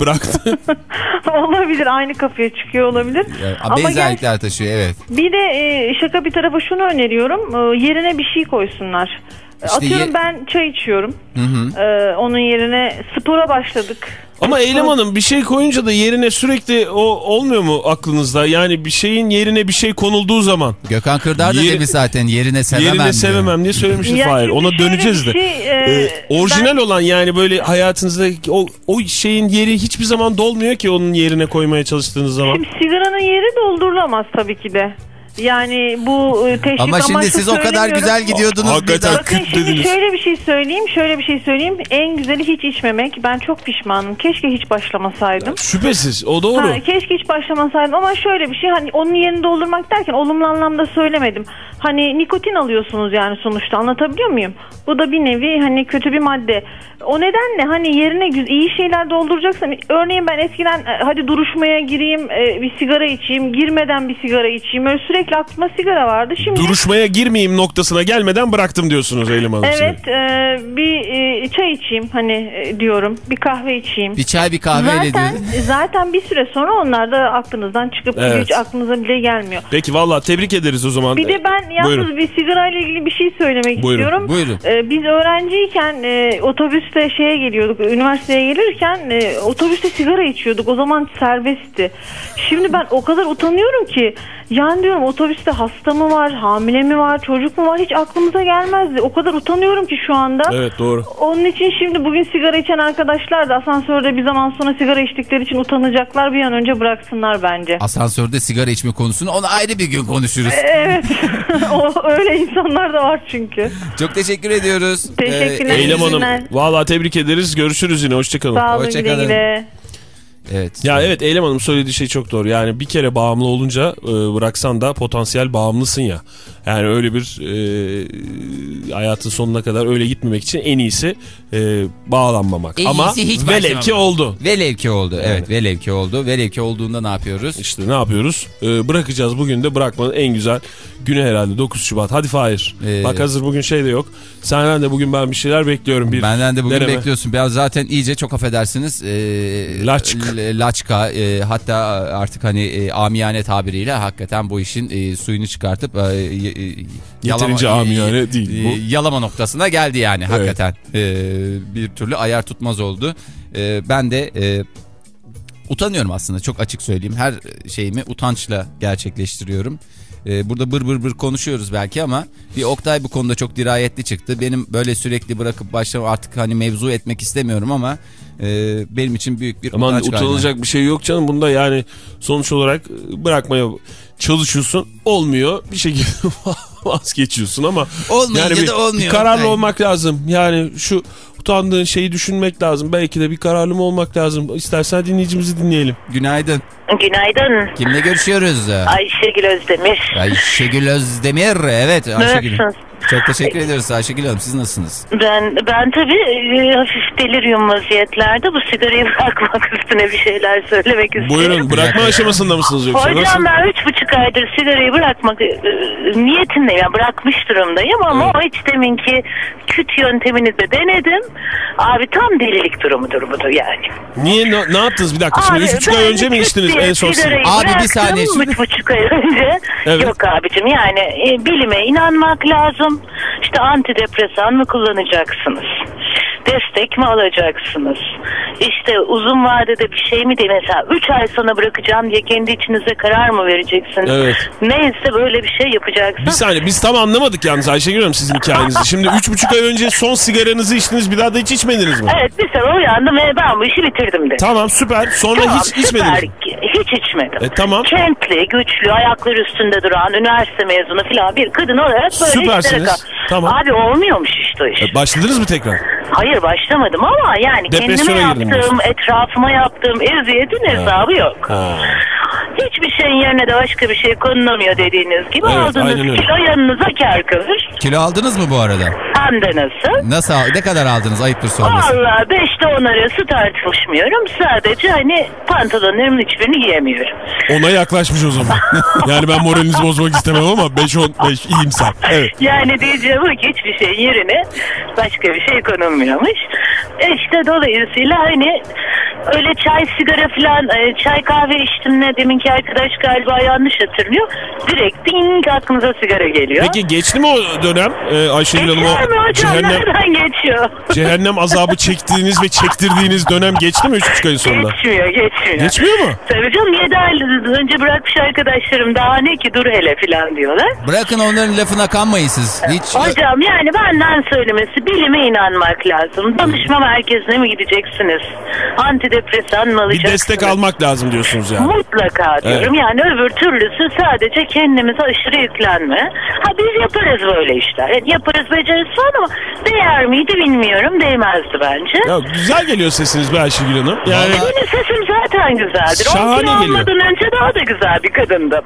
bıraktı. [LAUGHS] olabilir aynı kapıya çıkıyor olabilir. Yani, Ama benzerlikler taşıyor evet. Bir de e, şaka bir tarafa şunu öneriyorum. E, yerine bir şey koysunlar. İşte Atıyorum ye- ben çay içiyorum. Hı hı. E, onun yerine spora başladık. Ama Eylem Hanım bir şey koyunca da yerine sürekli o olmuyor mu aklınızda? Yani bir şeyin yerine bir şey konulduğu zaman. Gökhan Kırdar da Yeri- demiş zaten yerine sevemem yerine diyor. sevemem diye söylemişti Ya Fahir. Ona döneceğiz de. şey, e, Ee, orijinal ben- olan yani böyle hayatınızda o, o şeyin yeri hiçbir zaman dolmuyor ki onun yerine koymaya çalıştığınız zaman. Şimdi sigaranın yeri doldurulamaz tabii ki de. Yani bu e, teşvik Ama şimdi siz o kadar güzel gidiyordunuz. Hakikaten Bakın küt şimdi dediniz. şöyle bir şey söyleyeyim, şöyle bir şey söyleyeyim. En güzeli hiç içmemek. Ben çok pişmanım. Keşke hiç başlamasaydım. Şüphesiz o doğru. Ha, keşke hiç başlamasaydım ama şöyle bir şey hani onun yerini doldurmak derken olumlu anlamda söylemedim. Hani nikotin alıyorsunuz yani sonuçta anlatabiliyor muyum? Bu da bir nevi hani kötü bir madde. O nedenle hani yerine güz- iyi şeyler dolduracaksın. Örneğin ben eskiden e, hadi duruşmaya gireyim e, bir sigara içeyim girmeden bir sigara içeyim. Öyle sürekli aklıma sigara vardı. Şimdi Duruşmaya girmeyeyim noktasına gelmeden bıraktım diyorsunuz Eylem Hanım. size. Evet e, bir e, çay içeyim hani e, diyorum bir kahve içeyim. Bir çay bir kahveyle Zaten, [LAUGHS] zaten bir süre sonra onlar da aklınızdan çıkıp. Evet. hiç aklınıza bile gelmiyor. Peki valla tebrik ederiz o zaman. Bir de ben yalnız Buyurun. bir sigarayla ilgili bir şey söylemek Buyurun, istiyorum. buyurun. Ee, biz öğrenciyken e, otobüste şeye geliyorduk, üniversiteye gelirken e, otobüste sigara içiyorduk. O zaman serbestti. Şimdi ben o kadar utanıyorum ki. Yani diyorum otobüste hasta mı var, hamile mi var, çocuk mu var hiç aklımıza gelmezdi. O kadar utanıyorum ki şu anda. Evet doğru. Onun için şimdi bugün sigara içen arkadaşlar da asansörde bir zaman sonra sigara içtikleri için utanacaklar. Bir an önce bıraksınlar bence. Asansörde sigara içme konusunu onu ayrı bir gün konuşuruz. Evet. [LAUGHS] o, öyle insanlar da var çünkü. Çok teşekkür ediyoruz. Teşekkürler. Ee, Eylem Hanım valla tebrik ederiz. Görüşürüz yine. Hoşçakalın. Sağ olun Hoşça güle güle. Evet. Ya evet Eylem Hanım söylediği şey çok doğru. Yani bir kere bağımlı olunca e, bıraksan da potansiyel bağımlısın ya. Yani öyle bir e, hayatın sonuna kadar öyle gitmemek için en iyisi e, bağlanmamak. En Ama iyisi hiç velev ki oldu. Velev ki oldu. Evet velev ki oldu. Velev ki olduğunda ne yapıyoruz? İşte ne yapıyoruz? E, bırakacağız bugün de bırakmanın en güzel günü herhalde 9 Şubat. Hadi Fahir. Ee, Bak hazır bugün şey de yok. Senden de bugün ben bir şeyler bekliyorum. Bir Benden de bugün deneme. bekliyorsun. Ben zaten iyice çok affedersiniz. E, Laçk. L- Laçka. e, hatta artık hani e, amiyane tabiriyle hakikaten bu işin e, suyunu çıkartıp e, e, Yeterince amiyane değil bu. e, yalama noktasına geldi yani hakikaten. E, bir türlü ayar tutmaz oldu. E, ben de e, utanıyorum aslında çok açık söyleyeyim. Her şeyimi utançla gerçekleştiriyorum. Ee, burada bır bır bır konuşuyoruz belki ama bir Oktay bu konuda çok dirayetli çıktı. Benim böyle sürekli bırakıp başlamam artık hani mevzu etmek istemiyorum ama e, benim için büyük bir Aman kaynağı. utanılacak bir şey yok canım. Bunda yani sonuç olarak bırakmaya çalışıyorsun. Olmuyor. Bir şekilde [LAUGHS] vazgeçiyorsun ama Olmayınca yani bir, da olmuyor. bir kararlı Yani. olmak lazım. Yani şu utandığın şeyi düşünmek lazım. Belki de bir kararlı mı olmak lazım. İstersen dinleyicimizi dinleyelim. Günaydın. Günaydın. Kimle görüşüyoruz? Ayşegül Özdemir. Ayşegül Özdemir. Evet Ayşegül. Nasılsınız? Çok teşekkür ederiz Ayşegül Hanım. Siz nasılsınız? Ben ben tabii e, hafif deliriyorum vaziyetlerde bu sigarayı [LAUGHS] bırakmak üstüne bir şeyler söylemek istiyorum. Buyurun bırakma aşamasında mısınız yoksa? Hocam Nasıl? ben üç buçuk aydır sigarayı bırakmak e, niyetindeyim. Yani bırakmış durumdayım ama o hiç deminki küt yöntemini de denedim. Abi tam delilik durumudur bu da yani. Niye ne, ne yaptınız bir dakika şimdi Abi, üç buçuk ay önce mi içtiniz en son Abi bir saniye, şimdi- Üç buçuk ay önce. Evet. Yok abicim yani e, bilime inanmak lazım. İşte antidepresan mı kullanacaksınız? Destek mi alacaksınız? İşte uzun vadede bir şey mi değil mesela 3 ay sonra bırakacağım diye kendi içinize karar mı vereceksiniz? Evet. Neyse böyle bir şey yapacaksın. Bir saniye biz tam anlamadık yalnız Ayşegül Hanım sizin hikayenizi. Şimdi üç buçuk ay önce son sigaranızı içtiniz bir daha da hiç içmediniz mi? Evet bir sefer uyandım ve ben bu işi bitirdim de. Tamam süper. Sonra Tamam, hiç içmediniz. Hiç içmedim. E, tamam. Kentli, güçlü, ayakları üstünde duran, üniversite mezunu falan bir kadın olarak böyle Süpersiniz. işlere Tamam. Abi olmuyormuş işte o iş. E, Başladınız mı tekrar? Hayır başlamadım ama yani Depresyona kendime yaptığım, etrafıma yaptığım eziyetin hesabı yok. Ha. Hiçbir şeyin yerine de başka bir şey konulamıyor dediğiniz gibi Evet, aldığınız kilo yanınıza kar kalır. Kilo aldınız mı bu arada? Hem de nasıl? Nasıl ne kadar aldınız ayıptır sorması. Valla 5'te 10 arası tartışmıyorum. Sadece hani pantolonlarımın hiçbirini giyemiyorum. Ona yaklaşmış o zaman. [LAUGHS] yani ben moralinizi bozmak istemem ama 5-10-5 iyimser. Evet. Yani diyeceğim ki hiçbir şey yerine başka bir şey konulmuyormuş. E işte dolayısıyla hani öyle çay sigara falan e, çay kahve içtim ne deminki arkadaş galiba yanlış hatırlıyor. Direkt ding aklınıza sigara geliyor. Peki geçti mi o dönem e, Ayşegül Hanım o hocam cehennem, geçiyor? cehennem azabı çektiğiniz ve çektirdiğiniz dönem geçti mi 3,5 ay sonra? Geçmiyor geçmiyor. Geçmiyor mu? Tabii canım 7 ay önce bırakmış arkadaşlarım daha ne ki dur hele falan diyorlar. Bırakın onların lafına kanmayın siz. Hiç Hocam yani benden söylemesi bilime inanmak lazım. Danışma merkezine mi gideceksiniz? antidepresan mı Bir alacaksınız? destek almak lazım diyorsunuz yani. Mutlaka diyorum. Yani öbür türlüsü sadece kendimize aşırı yüklenme. Ha biz yaparız böyle işler. Yani yaparız beceririz falan ama değer miydi bilmiyorum. Değmezdi bence. Ya güzel geliyor sesiniz be Ayşegül Hanım. Yani Benim sesim zaten güzeldir. Şahane 10 kilo geliyor. olmadan önce daha da güzel bir kadındım.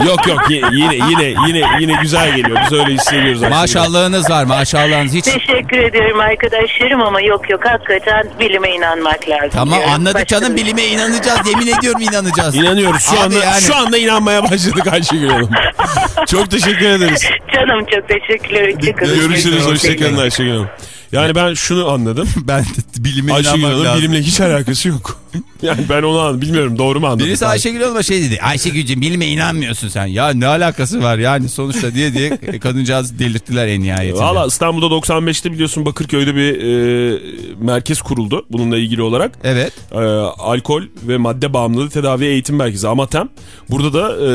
[LAUGHS] yok yok yine yine yine yine güzel geliyor. Biz öyle hissediyoruz. Maşallahınız var maşallahınız hiç. Teşekkür ediyorum arkadaşlarım ama yok yok hakikaten bilime inanmak lazım. Tamam diyorum. anladık Başka canım bir- bilime inanacağız yemin ediyorum inanacağız. İnanıyoruz şu Abi anda yani- şu anda inanmaya başladık Ayşegül Hanım. [LAUGHS] Çok teşekkür ederiz. Canım çok teşekkürler. Hoşçakalın. Görüşürüz hoşçakalın Ayşegül Hanım. Yani ben şunu anladım. Ben de bilime Ayşegül inanmak Hanım lazım. bilimle hiç alakası yok. [LAUGHS] Yani ben onu anladım. Bilmiyorum doğru mu anladım? Birisi Ayşegül Hanım'a şey dedi. Ayşegül'cüğüm bilime inanmıyorsun sen. Ya ne alakası var yani sonuçta diye diye [LAUGHS] kadıncağız delirttiler en nihayetinde. Valla İstanbul'da 95'te biliyorsun Bakırköy'de bir e, merkez kuruldu bununla ilgili olarak. Evet. E, alkol ve madde bağımlılığı tedavi eğitim merkezi Amatem. Burada da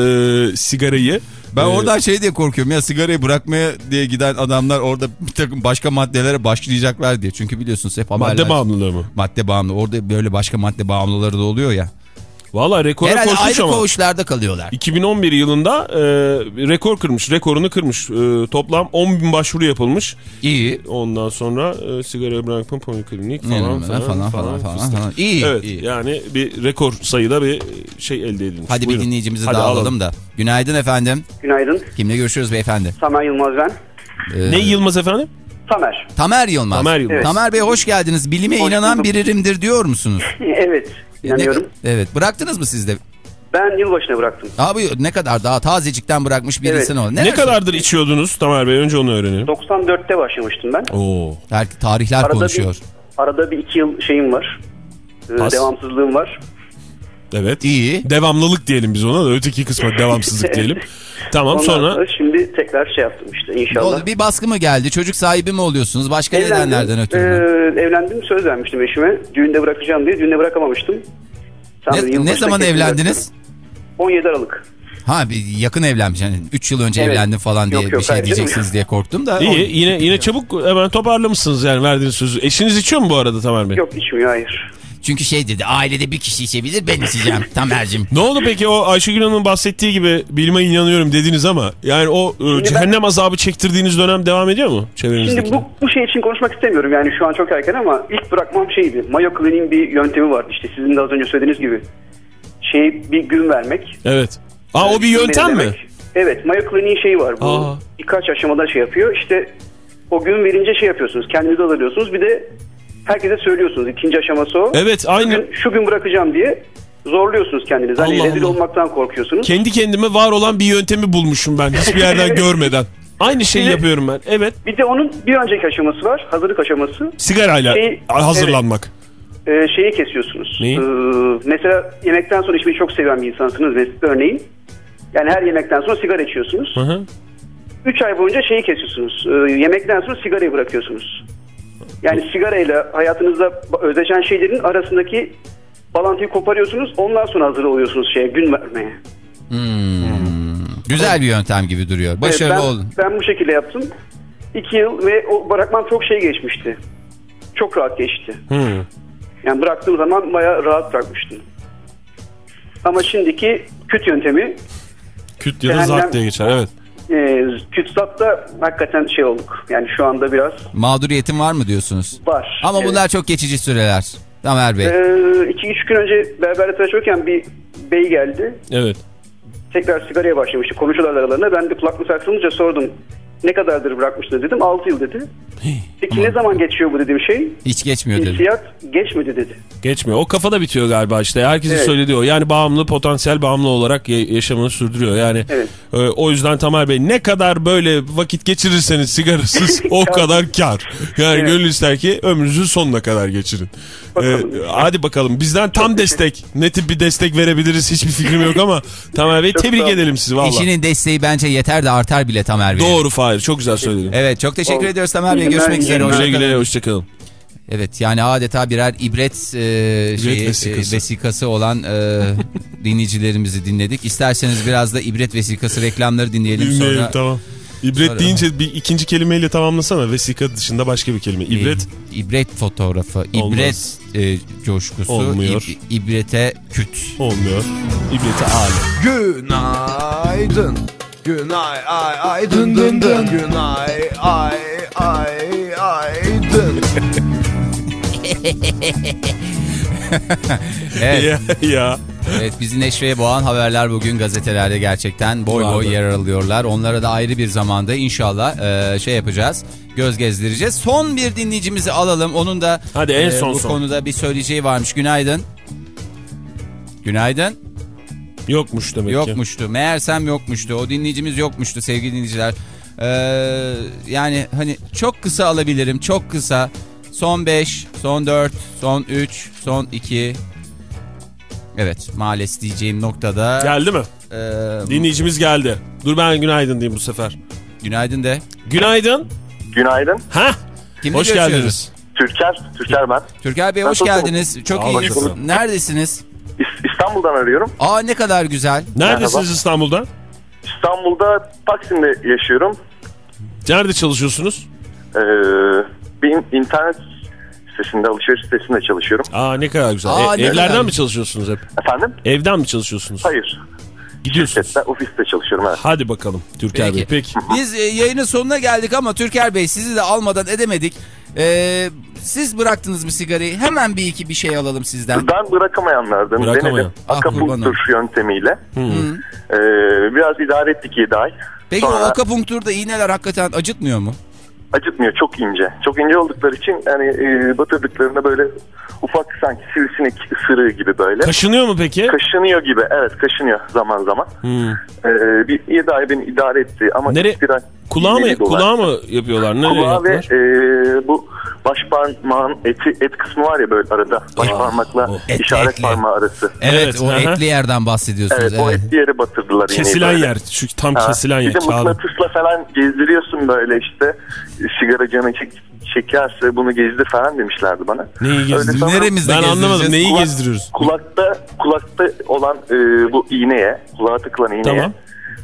e, sigarayı Ben e, oradan şey diye korkuyorum ya sigarayı bırakmaya diye giden adamlar orada bir takım başka maddelere başlayacaklar diye. Çünkü biliyorsunuz hep haberler. madde bağımlılığı mı? Madde bağımlı. Orada böyle başka madde bağımlıları da oluyor ya. Valla rekora Herhalde koşmuş ayrı ama. koğuşlarda kalıyorlar. 2011 yılında e, rekor kırmış, rekorunu kırmış. E, toplam 10 bin başvuru yapılmış. İyi. Ondan sonra e, sigara bırakma poliklinik falan Falan falan falan falan falan. İyi. Evet iyi. yani bir rekor sayıda bir şey elde edilmiş. Hadi Buyurun. bir dinleyicimizi Hadi daha alalım. alalım da. Günaydın efendim. Günaydın. Kimle görüşüyoruz beyefendi? Tamer Yılmaz ben. Ee, Ne Yılmaz efendim? Tamer. Tamer Yılmaz. Tamer Yılmaz. Evet. Tamer Bey hoş geldiniz. Bilime Hoş inanan buldum. birimdir diyor musunuz? [LAUGHS] evet. inanıyorum. Ne- evet. Bıraktınız mı siz de? Ben yılbaşına bıraktım. Abi ne kadar daha tazecikten bırakmış bir Evet. insan o. Ne, kadardır içiyordunuz Tamer Bey? Önce onu öğrenelim. 94'te başlamıştım ben. Oo. Her tarihler Arada konuşuyor. Bir, arada bir iki yıl şeyim var. Ee, Pas. devamsızlığım var. Evet. İyi. Devamlılık diyelim biz ona da öteki kısma [LAUGHS] devamsızlık diyelim. Tamam Ondan sonra Şimdi tekrar şey yaptım işte inşallah. Bir baskı mı geldi? Çocuk sahibi mi oluyorsunuz? Başka Evlendim. nedenlerden ötürü mü? Ee, evlendim söz vermiştim eşime. Düğünde bırakacağım diye. Düğünde bırakamamıştım. Tam Ne- ne zaman evlendiniz? bırakırım. 17 Aralık. Ha bir yakın evlenmiş. Yani 3 yıl önce Evet. evlendim falan diye Yok, yok, bir şey diyeceksiniz diye korktum da. iyi yine yine çabuk hemen toparlamışsınız yani verdiğiniz sözü. Eşiniz içiyor mu bu arada Tamer Bey? Yok içmiyor hayır. Çünkü şey dedi ailede bir kişi içebilir ben içeceğim Tamer'cim. Ne oldu peki o Ayşegül Hanım'ın bahsettiği gibi bilime inanıyorum dediniz ama yani o e, cehennem azabı çektirdiğiniz dönem devam ediyor mu çevrenizdeki? Şimdi bu, bu şey için konuşmak istemiyorum yani şu an çok erken ama ilk bırakmam şeydi. Mayo Clinic'in bir yöntemi vardı işte sizin de az önce söylediğiniz gibi. Şey bir gün vermek. Evet. Aa o bir Gün yöntem mi? Evet Mayo Clinic'in şeyi var. Bu Aa. birkaç aşamada şey yapıyor. İşte o gün verince şey yapıyorsunuz. Kendinizi hazırlıyorsunuz. Bir de herkese söylüyorsunuz. İkinci aşaması o. Evet aynı. Şu gün, şu gün bırakacağım diye zorluyorsunuz kendinizi. Hani Allah rezil Allah. olmaktan korkuyorsunuz. Kendi kendime var olan bir yöntemi bulmuşum ben hiçbir yerden [LAUGHS] görmeden. Aynı şeyi de- yapıyorum ben. Evet. Bir de onun bir önceki aşaması var. Hazırlık aşaması. Sigarayla Şey- hazırlanmak. Ee, şeyi kesiyorsunuz. Neyi? Ee, mesela yemekten sonra içmeyi çok seven bir insansınız örneğin. Yani her yemekten sonra sigara içiyorsunuz. Hı hı. 3 ay boyunca şeyi kesiyorsunuz. Ee, yemekten sonra sigarayı bırakıyorsunuz. Yani sigarayla hayatınızda özdeşen şeylerin arasındaki bağlantıyı koparıyorsunuz. Ondan sonra hazır oluyorsunuz şeye gün vermeye. Hmm. Güzel bir yöntem gibi duruyor. Başarılı Evet, ben, olun. Ben bu şekilde yaptım. 2 yıl ve o bırakmam çok şey geçmişti. Çok rahat geçti. Hı. Yani bıraktığım zaman bayağı rahat bırakmıştım. Ama şimdiki küt yöntemi Küt ya da Cehennem- zart diye geçer evet. E, kütsatta hakikaten şey olduk. Yani şu anda biraz Mağduriyetin var mı diyorsunuz? var. Ama Evet. bunlar çok geçici süreler. Tamer Bey. Ee, iki üç gün önce berberle tıraşırken bir bey geldi. Evet. Tekrar sigaraya başlamıştı. Konuşuyorlar aralarında. Ben de kulaklık sarsılınca sordum. Ne kadardır bırakmıştı dedim. 6 yıl dedi. Peki ne zaman geçiyor bu dediğim şey? Hiç geçmiyor dedim. Hissiyat geçmedi dedi. Geçmiyor. O kafada bitiyor galiba işte. Herkesin Evet. söylediği o. Yani bağımlı, potansiyel bağımlı olarak ya- yaşamını sürdürüyor. Yani Evet. e, o yüzden Tamer Bey ne kadar böyle vakit geçirirseniz sigarasız [LAUGHS] o kadar kar. Yani Evet. gönül ister ki ömrünüzün sonuna kadar geçirin. E, Bakalım. hadi bakalım. Bizden tam destek. Ne tip bir destek verebiliriz hiçbir fikrim yok ama [LAUGHS] Tamer Bey Çok tebrik edelim sizi valla. Eşinin desteği bence yeter de artar bile Tamer Bey. Doğru Fahir. Çok güzel söyledin. Evet çok teşekkür Oldu. ediyoruz Tamer Bey. Görüşmek üzere. Güle Hoşçakalın. güle hoşçakalın. Evet yani adeta birer ibret, e, şeyi, vesikası. e, vesikası olan e, [LAUGHS] dinleyicilerimizi dinledik. İsterseniz biraz da ibret vesikası reklamları dinleyelim Dinleyelim sonra tamam. İbret Sonra- deyince bir ikinci kelimeyle tamamlasana. Vesika dışında başka bir kelime. İbret. İ- ibret fotoğrafı, ibret e, coşkusu, Olmuyor. ib- ibrete küt. Olmuyor. İbreti ale. Günaydın. Günay ay ay dın dın dın. Günay ay ay ay dın. [LAUGHS] Evet. ya, ya. Evet bizi neşveye boğan haberler bugün gazetelerde gerçekten boy boy yer alıyorlar. Onlara da ayrı bir zamanda inşallah e, şey yapacağız. Göz gezdireceğiz. Son bir dinleyicimizi alalım. Onun da Hadi en son bu son. konuda bir söyleyeceği varmış. Günaydın. Günaydın. Yokmuş demek ki. Yokmuştu. Meğersem yokmuştu. O dinleyicimiz yokmuştu sevgili dinleyiciler. Ee, yani hani çok kısa alabilirim. Çok kısa. Son 5, son 4, son 3, son 2. Evet maalesef diyeceğim noktada. Geldi mi? Ee, Dinleyicimiz geldi. Dur ben günaydın diyeyim bu sefer. günaydın de. Günaydın. Günaydın. Ha? Kimle Hoş geldiniz. Türker, Türker ben. Türker Bey hoş geldiniz. Çok Sağ bulduk. Neredesiniz? İs- İstanbul'dan arıyorum. Aa ne kadar güzel. Neredesiniz Merhaba. İstanbul'da? İstanbul'da Taksim'de yaşıyorum. Nerede çalışıyorsunuz? Ee, bir in- internet sitesinde, alışveriş sitesinde çalışıyorum. Aa ne kadar güzel. Aa, E- ne evlerden mi çalışıyorsunuz hep? Efendim? Evden mi çalışıyorsunuz? Hayır. Gidiyorsunuz. Ben ofiste çalışıyorum evet. Hadi bakalım Türker Bey. Peki. Peki. Biz e, yayının sonuna geldik ama Türker Bey sizi de almadan edemedik. Ee, siz bıraktınız mı sigarayı? Hemen bir iki bir şey alalım sizden. Ben bırakamayanlardan Bırakamayan. denedim. Ah, kurban Akupunktur yöntemiyle. Hı. Ee, biraz idare ettik 7 ay. Peki Sonra o akupunkturda iğneler hakikaten acıtmıyor mu? Acıtmıyor çok ince. Çok ince oldukları için yani e, batırdıklarında böyle ufak sanki sivrisinek ısırığı gibi böyle. Kaşınıyor mu peki? Kaşınıyor gibi evet kaşınıyor zaman zaman. Hmm. Ee, bir 7 ay beni idare etti ama Nere- ilk bir ay Kulağı mı, dolar. kulağı mı yapıyorlar? Nereye Kulağı ve yaptılar? e, bu baş parmağın eti, et kısmı var ya böyle arada. Baş parmakla oh. Etli, işaret etli. parmağı arası. Evet, Evet, o etli yerden bahsediyorsunuz. Evet, o etli yere batırdılar Kesilen yer. Şu tam Ha, kesilen bir yer. de Kağıdı. mıknatısla falan gezdiriyorsun böyle işte. Sigara canı çek, çekerse bunu gezdir falan demişlerdi bana. Neyi sonra- Neremizde Ben anlamadım. Neyi Kulak- gezdiriyoruz? Kulakta kulakta olan e, bu iğneye, kulağa tıkılan iğneye Tamam.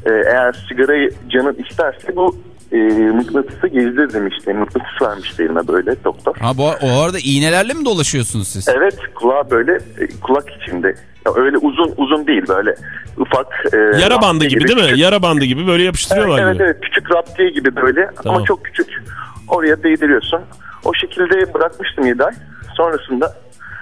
e, eğer sigarayı canın isterse bu e, mıknatısı gezdir demişti. Mıknatıs vermişti elime böyle doktor. Ha bu o arada iğnelerle mi dolaşıyorsunuz siz? Evet kulağa böyle e, kulak içinde. Ya öyle uzun uzun değil böyle ufak. e, Yara bandı raptiye gibi değil mi? küçük- Yara bandı gibi böyle Evet, yapıştırıyorlar evet gibi. evet küçük raptiye gibi böyle Tamam. ama çok küçük. Oraya değdiriyorsun. O şekilde bırakmıştım 7 ay. Sonrasında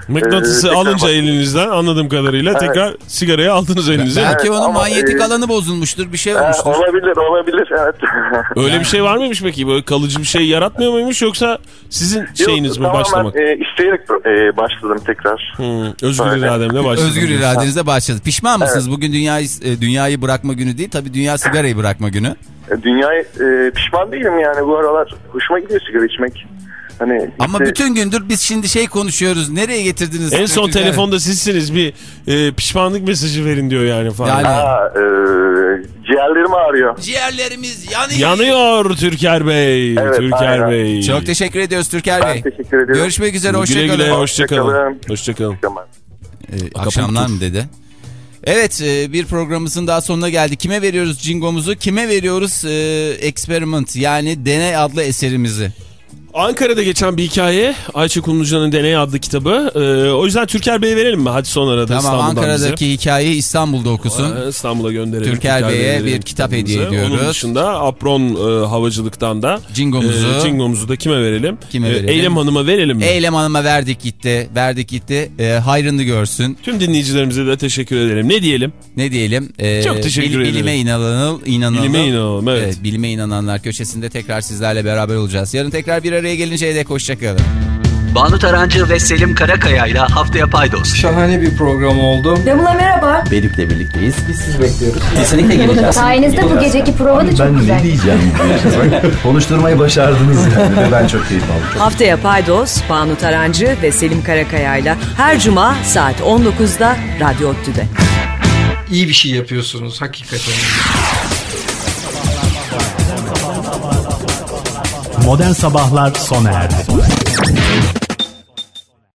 Mıknatısı Ee, tekrar alınca bak- elinizden anladığım kadarıyla Evet. tekrar sigarayı aldınız elinize. Belki Evet, onun manyetik e, alanı bozulmuştur. Bir şey e, olmuştur. olabilir olabilir evet. [LAUGHS] Öyle bir şey var mıymış peki? Böyle kalıcı bir şey yaratmıyor muymuş yoksa sizin şeyiniz mi tamamen, başlamak? E, isteyerek e, başladım tekrar. Hmm, özgür Öyle. irademle başladım. Özgür iradenizle başladı. Pişman mısınız? Bugün dünyayı e, dünyayı bırakma günü değil. Tabii dünya sigarayı bırakma günü. E, dünyayı e, pişman değilim yani bu aralar hoşuma gidiyor sigara içmek. Hani Ama işte- bütün gündür biz şimdi şey konuşuyoruz. Nereye getirdiniz? En son telefonda sizsiniz bir e, pişmanlık mesajı verin diyor yani falan. Yani- Ha, e, ciğerlerim ağrıyor. Ciğerlerimiz yanıyor. Yanıyor Türker Bey. Evet, Türker aynen. Bey. Çok teşekkür ediyoruz Türker Ben Bey. teşekkür ediyorum. Görüşmek üzere. Güle Hoşçakalın. güle hoşçakalın. Hoşçakalın. Hoşçakalın. Tamam. Ee, akşamlar mı dedi? Evet e, bir programımızın daha sonuna geldik. Kime veriyoruz jingomuzu? Kime veriyoruz e, experiment yani deney adlı eserimizi? Ankara'da geçen bir hikaye. Ayça Kumlucan'ın Deney adlı kitabı. Ee, o yüzden Türker Bey'e verelim mi? Hadi son arada Tamam İstanbul'dan Ankara'daki hikayeyi İstanbul'da okusun. bize. Ee, İstanbul'a gönderelim. Türker Bey'e bir kitap hediye ediyoruz. Onun dışında Apron e, havacılıktan da Jingomuzu. e, Jingomuzu da kime verelim? Kime E, verelim? Eylem Hanım'a verelim mi? Eylem Hanım'a verdik gitti. Verdik gitti. E, hayrını görsün. Tüm dinleyicilerimize de teşekkür edelim. Ne diyelim? Ne diyelim? E, Çok teşekkür ederim. Bilime inanalım. inanalım. Bilime inanalım, evet. bilime inananlar köşesinde tekrar sizlerle beraber olacağız. Yarın tekrar bir araya gelinceye dek hoşçakalın. Banu Tarancı ve Selim Karakaya ile haftaya paydos. Şahane bir program oldu. Demula merhaba. Bedük'le birlikteyiz. Biz sizi bekliyoruz. [LAUGHS] Kesinlikle geleceğiz. Sayenizde bu geceki prova da çok güzel. diyeceğim? [LAUGHS] [LAUGHS] Konuşturmayı başardınız yani. Ve ben çok keyif aldım. Haftaya Paydos, Banu Tarancı ve Selim Karakaya'yla her cuma saat 19'da Radyo Ottü'de. İyi bir şey yapıyorsunuz hakikaten. Modern Sabahlar sona erdi.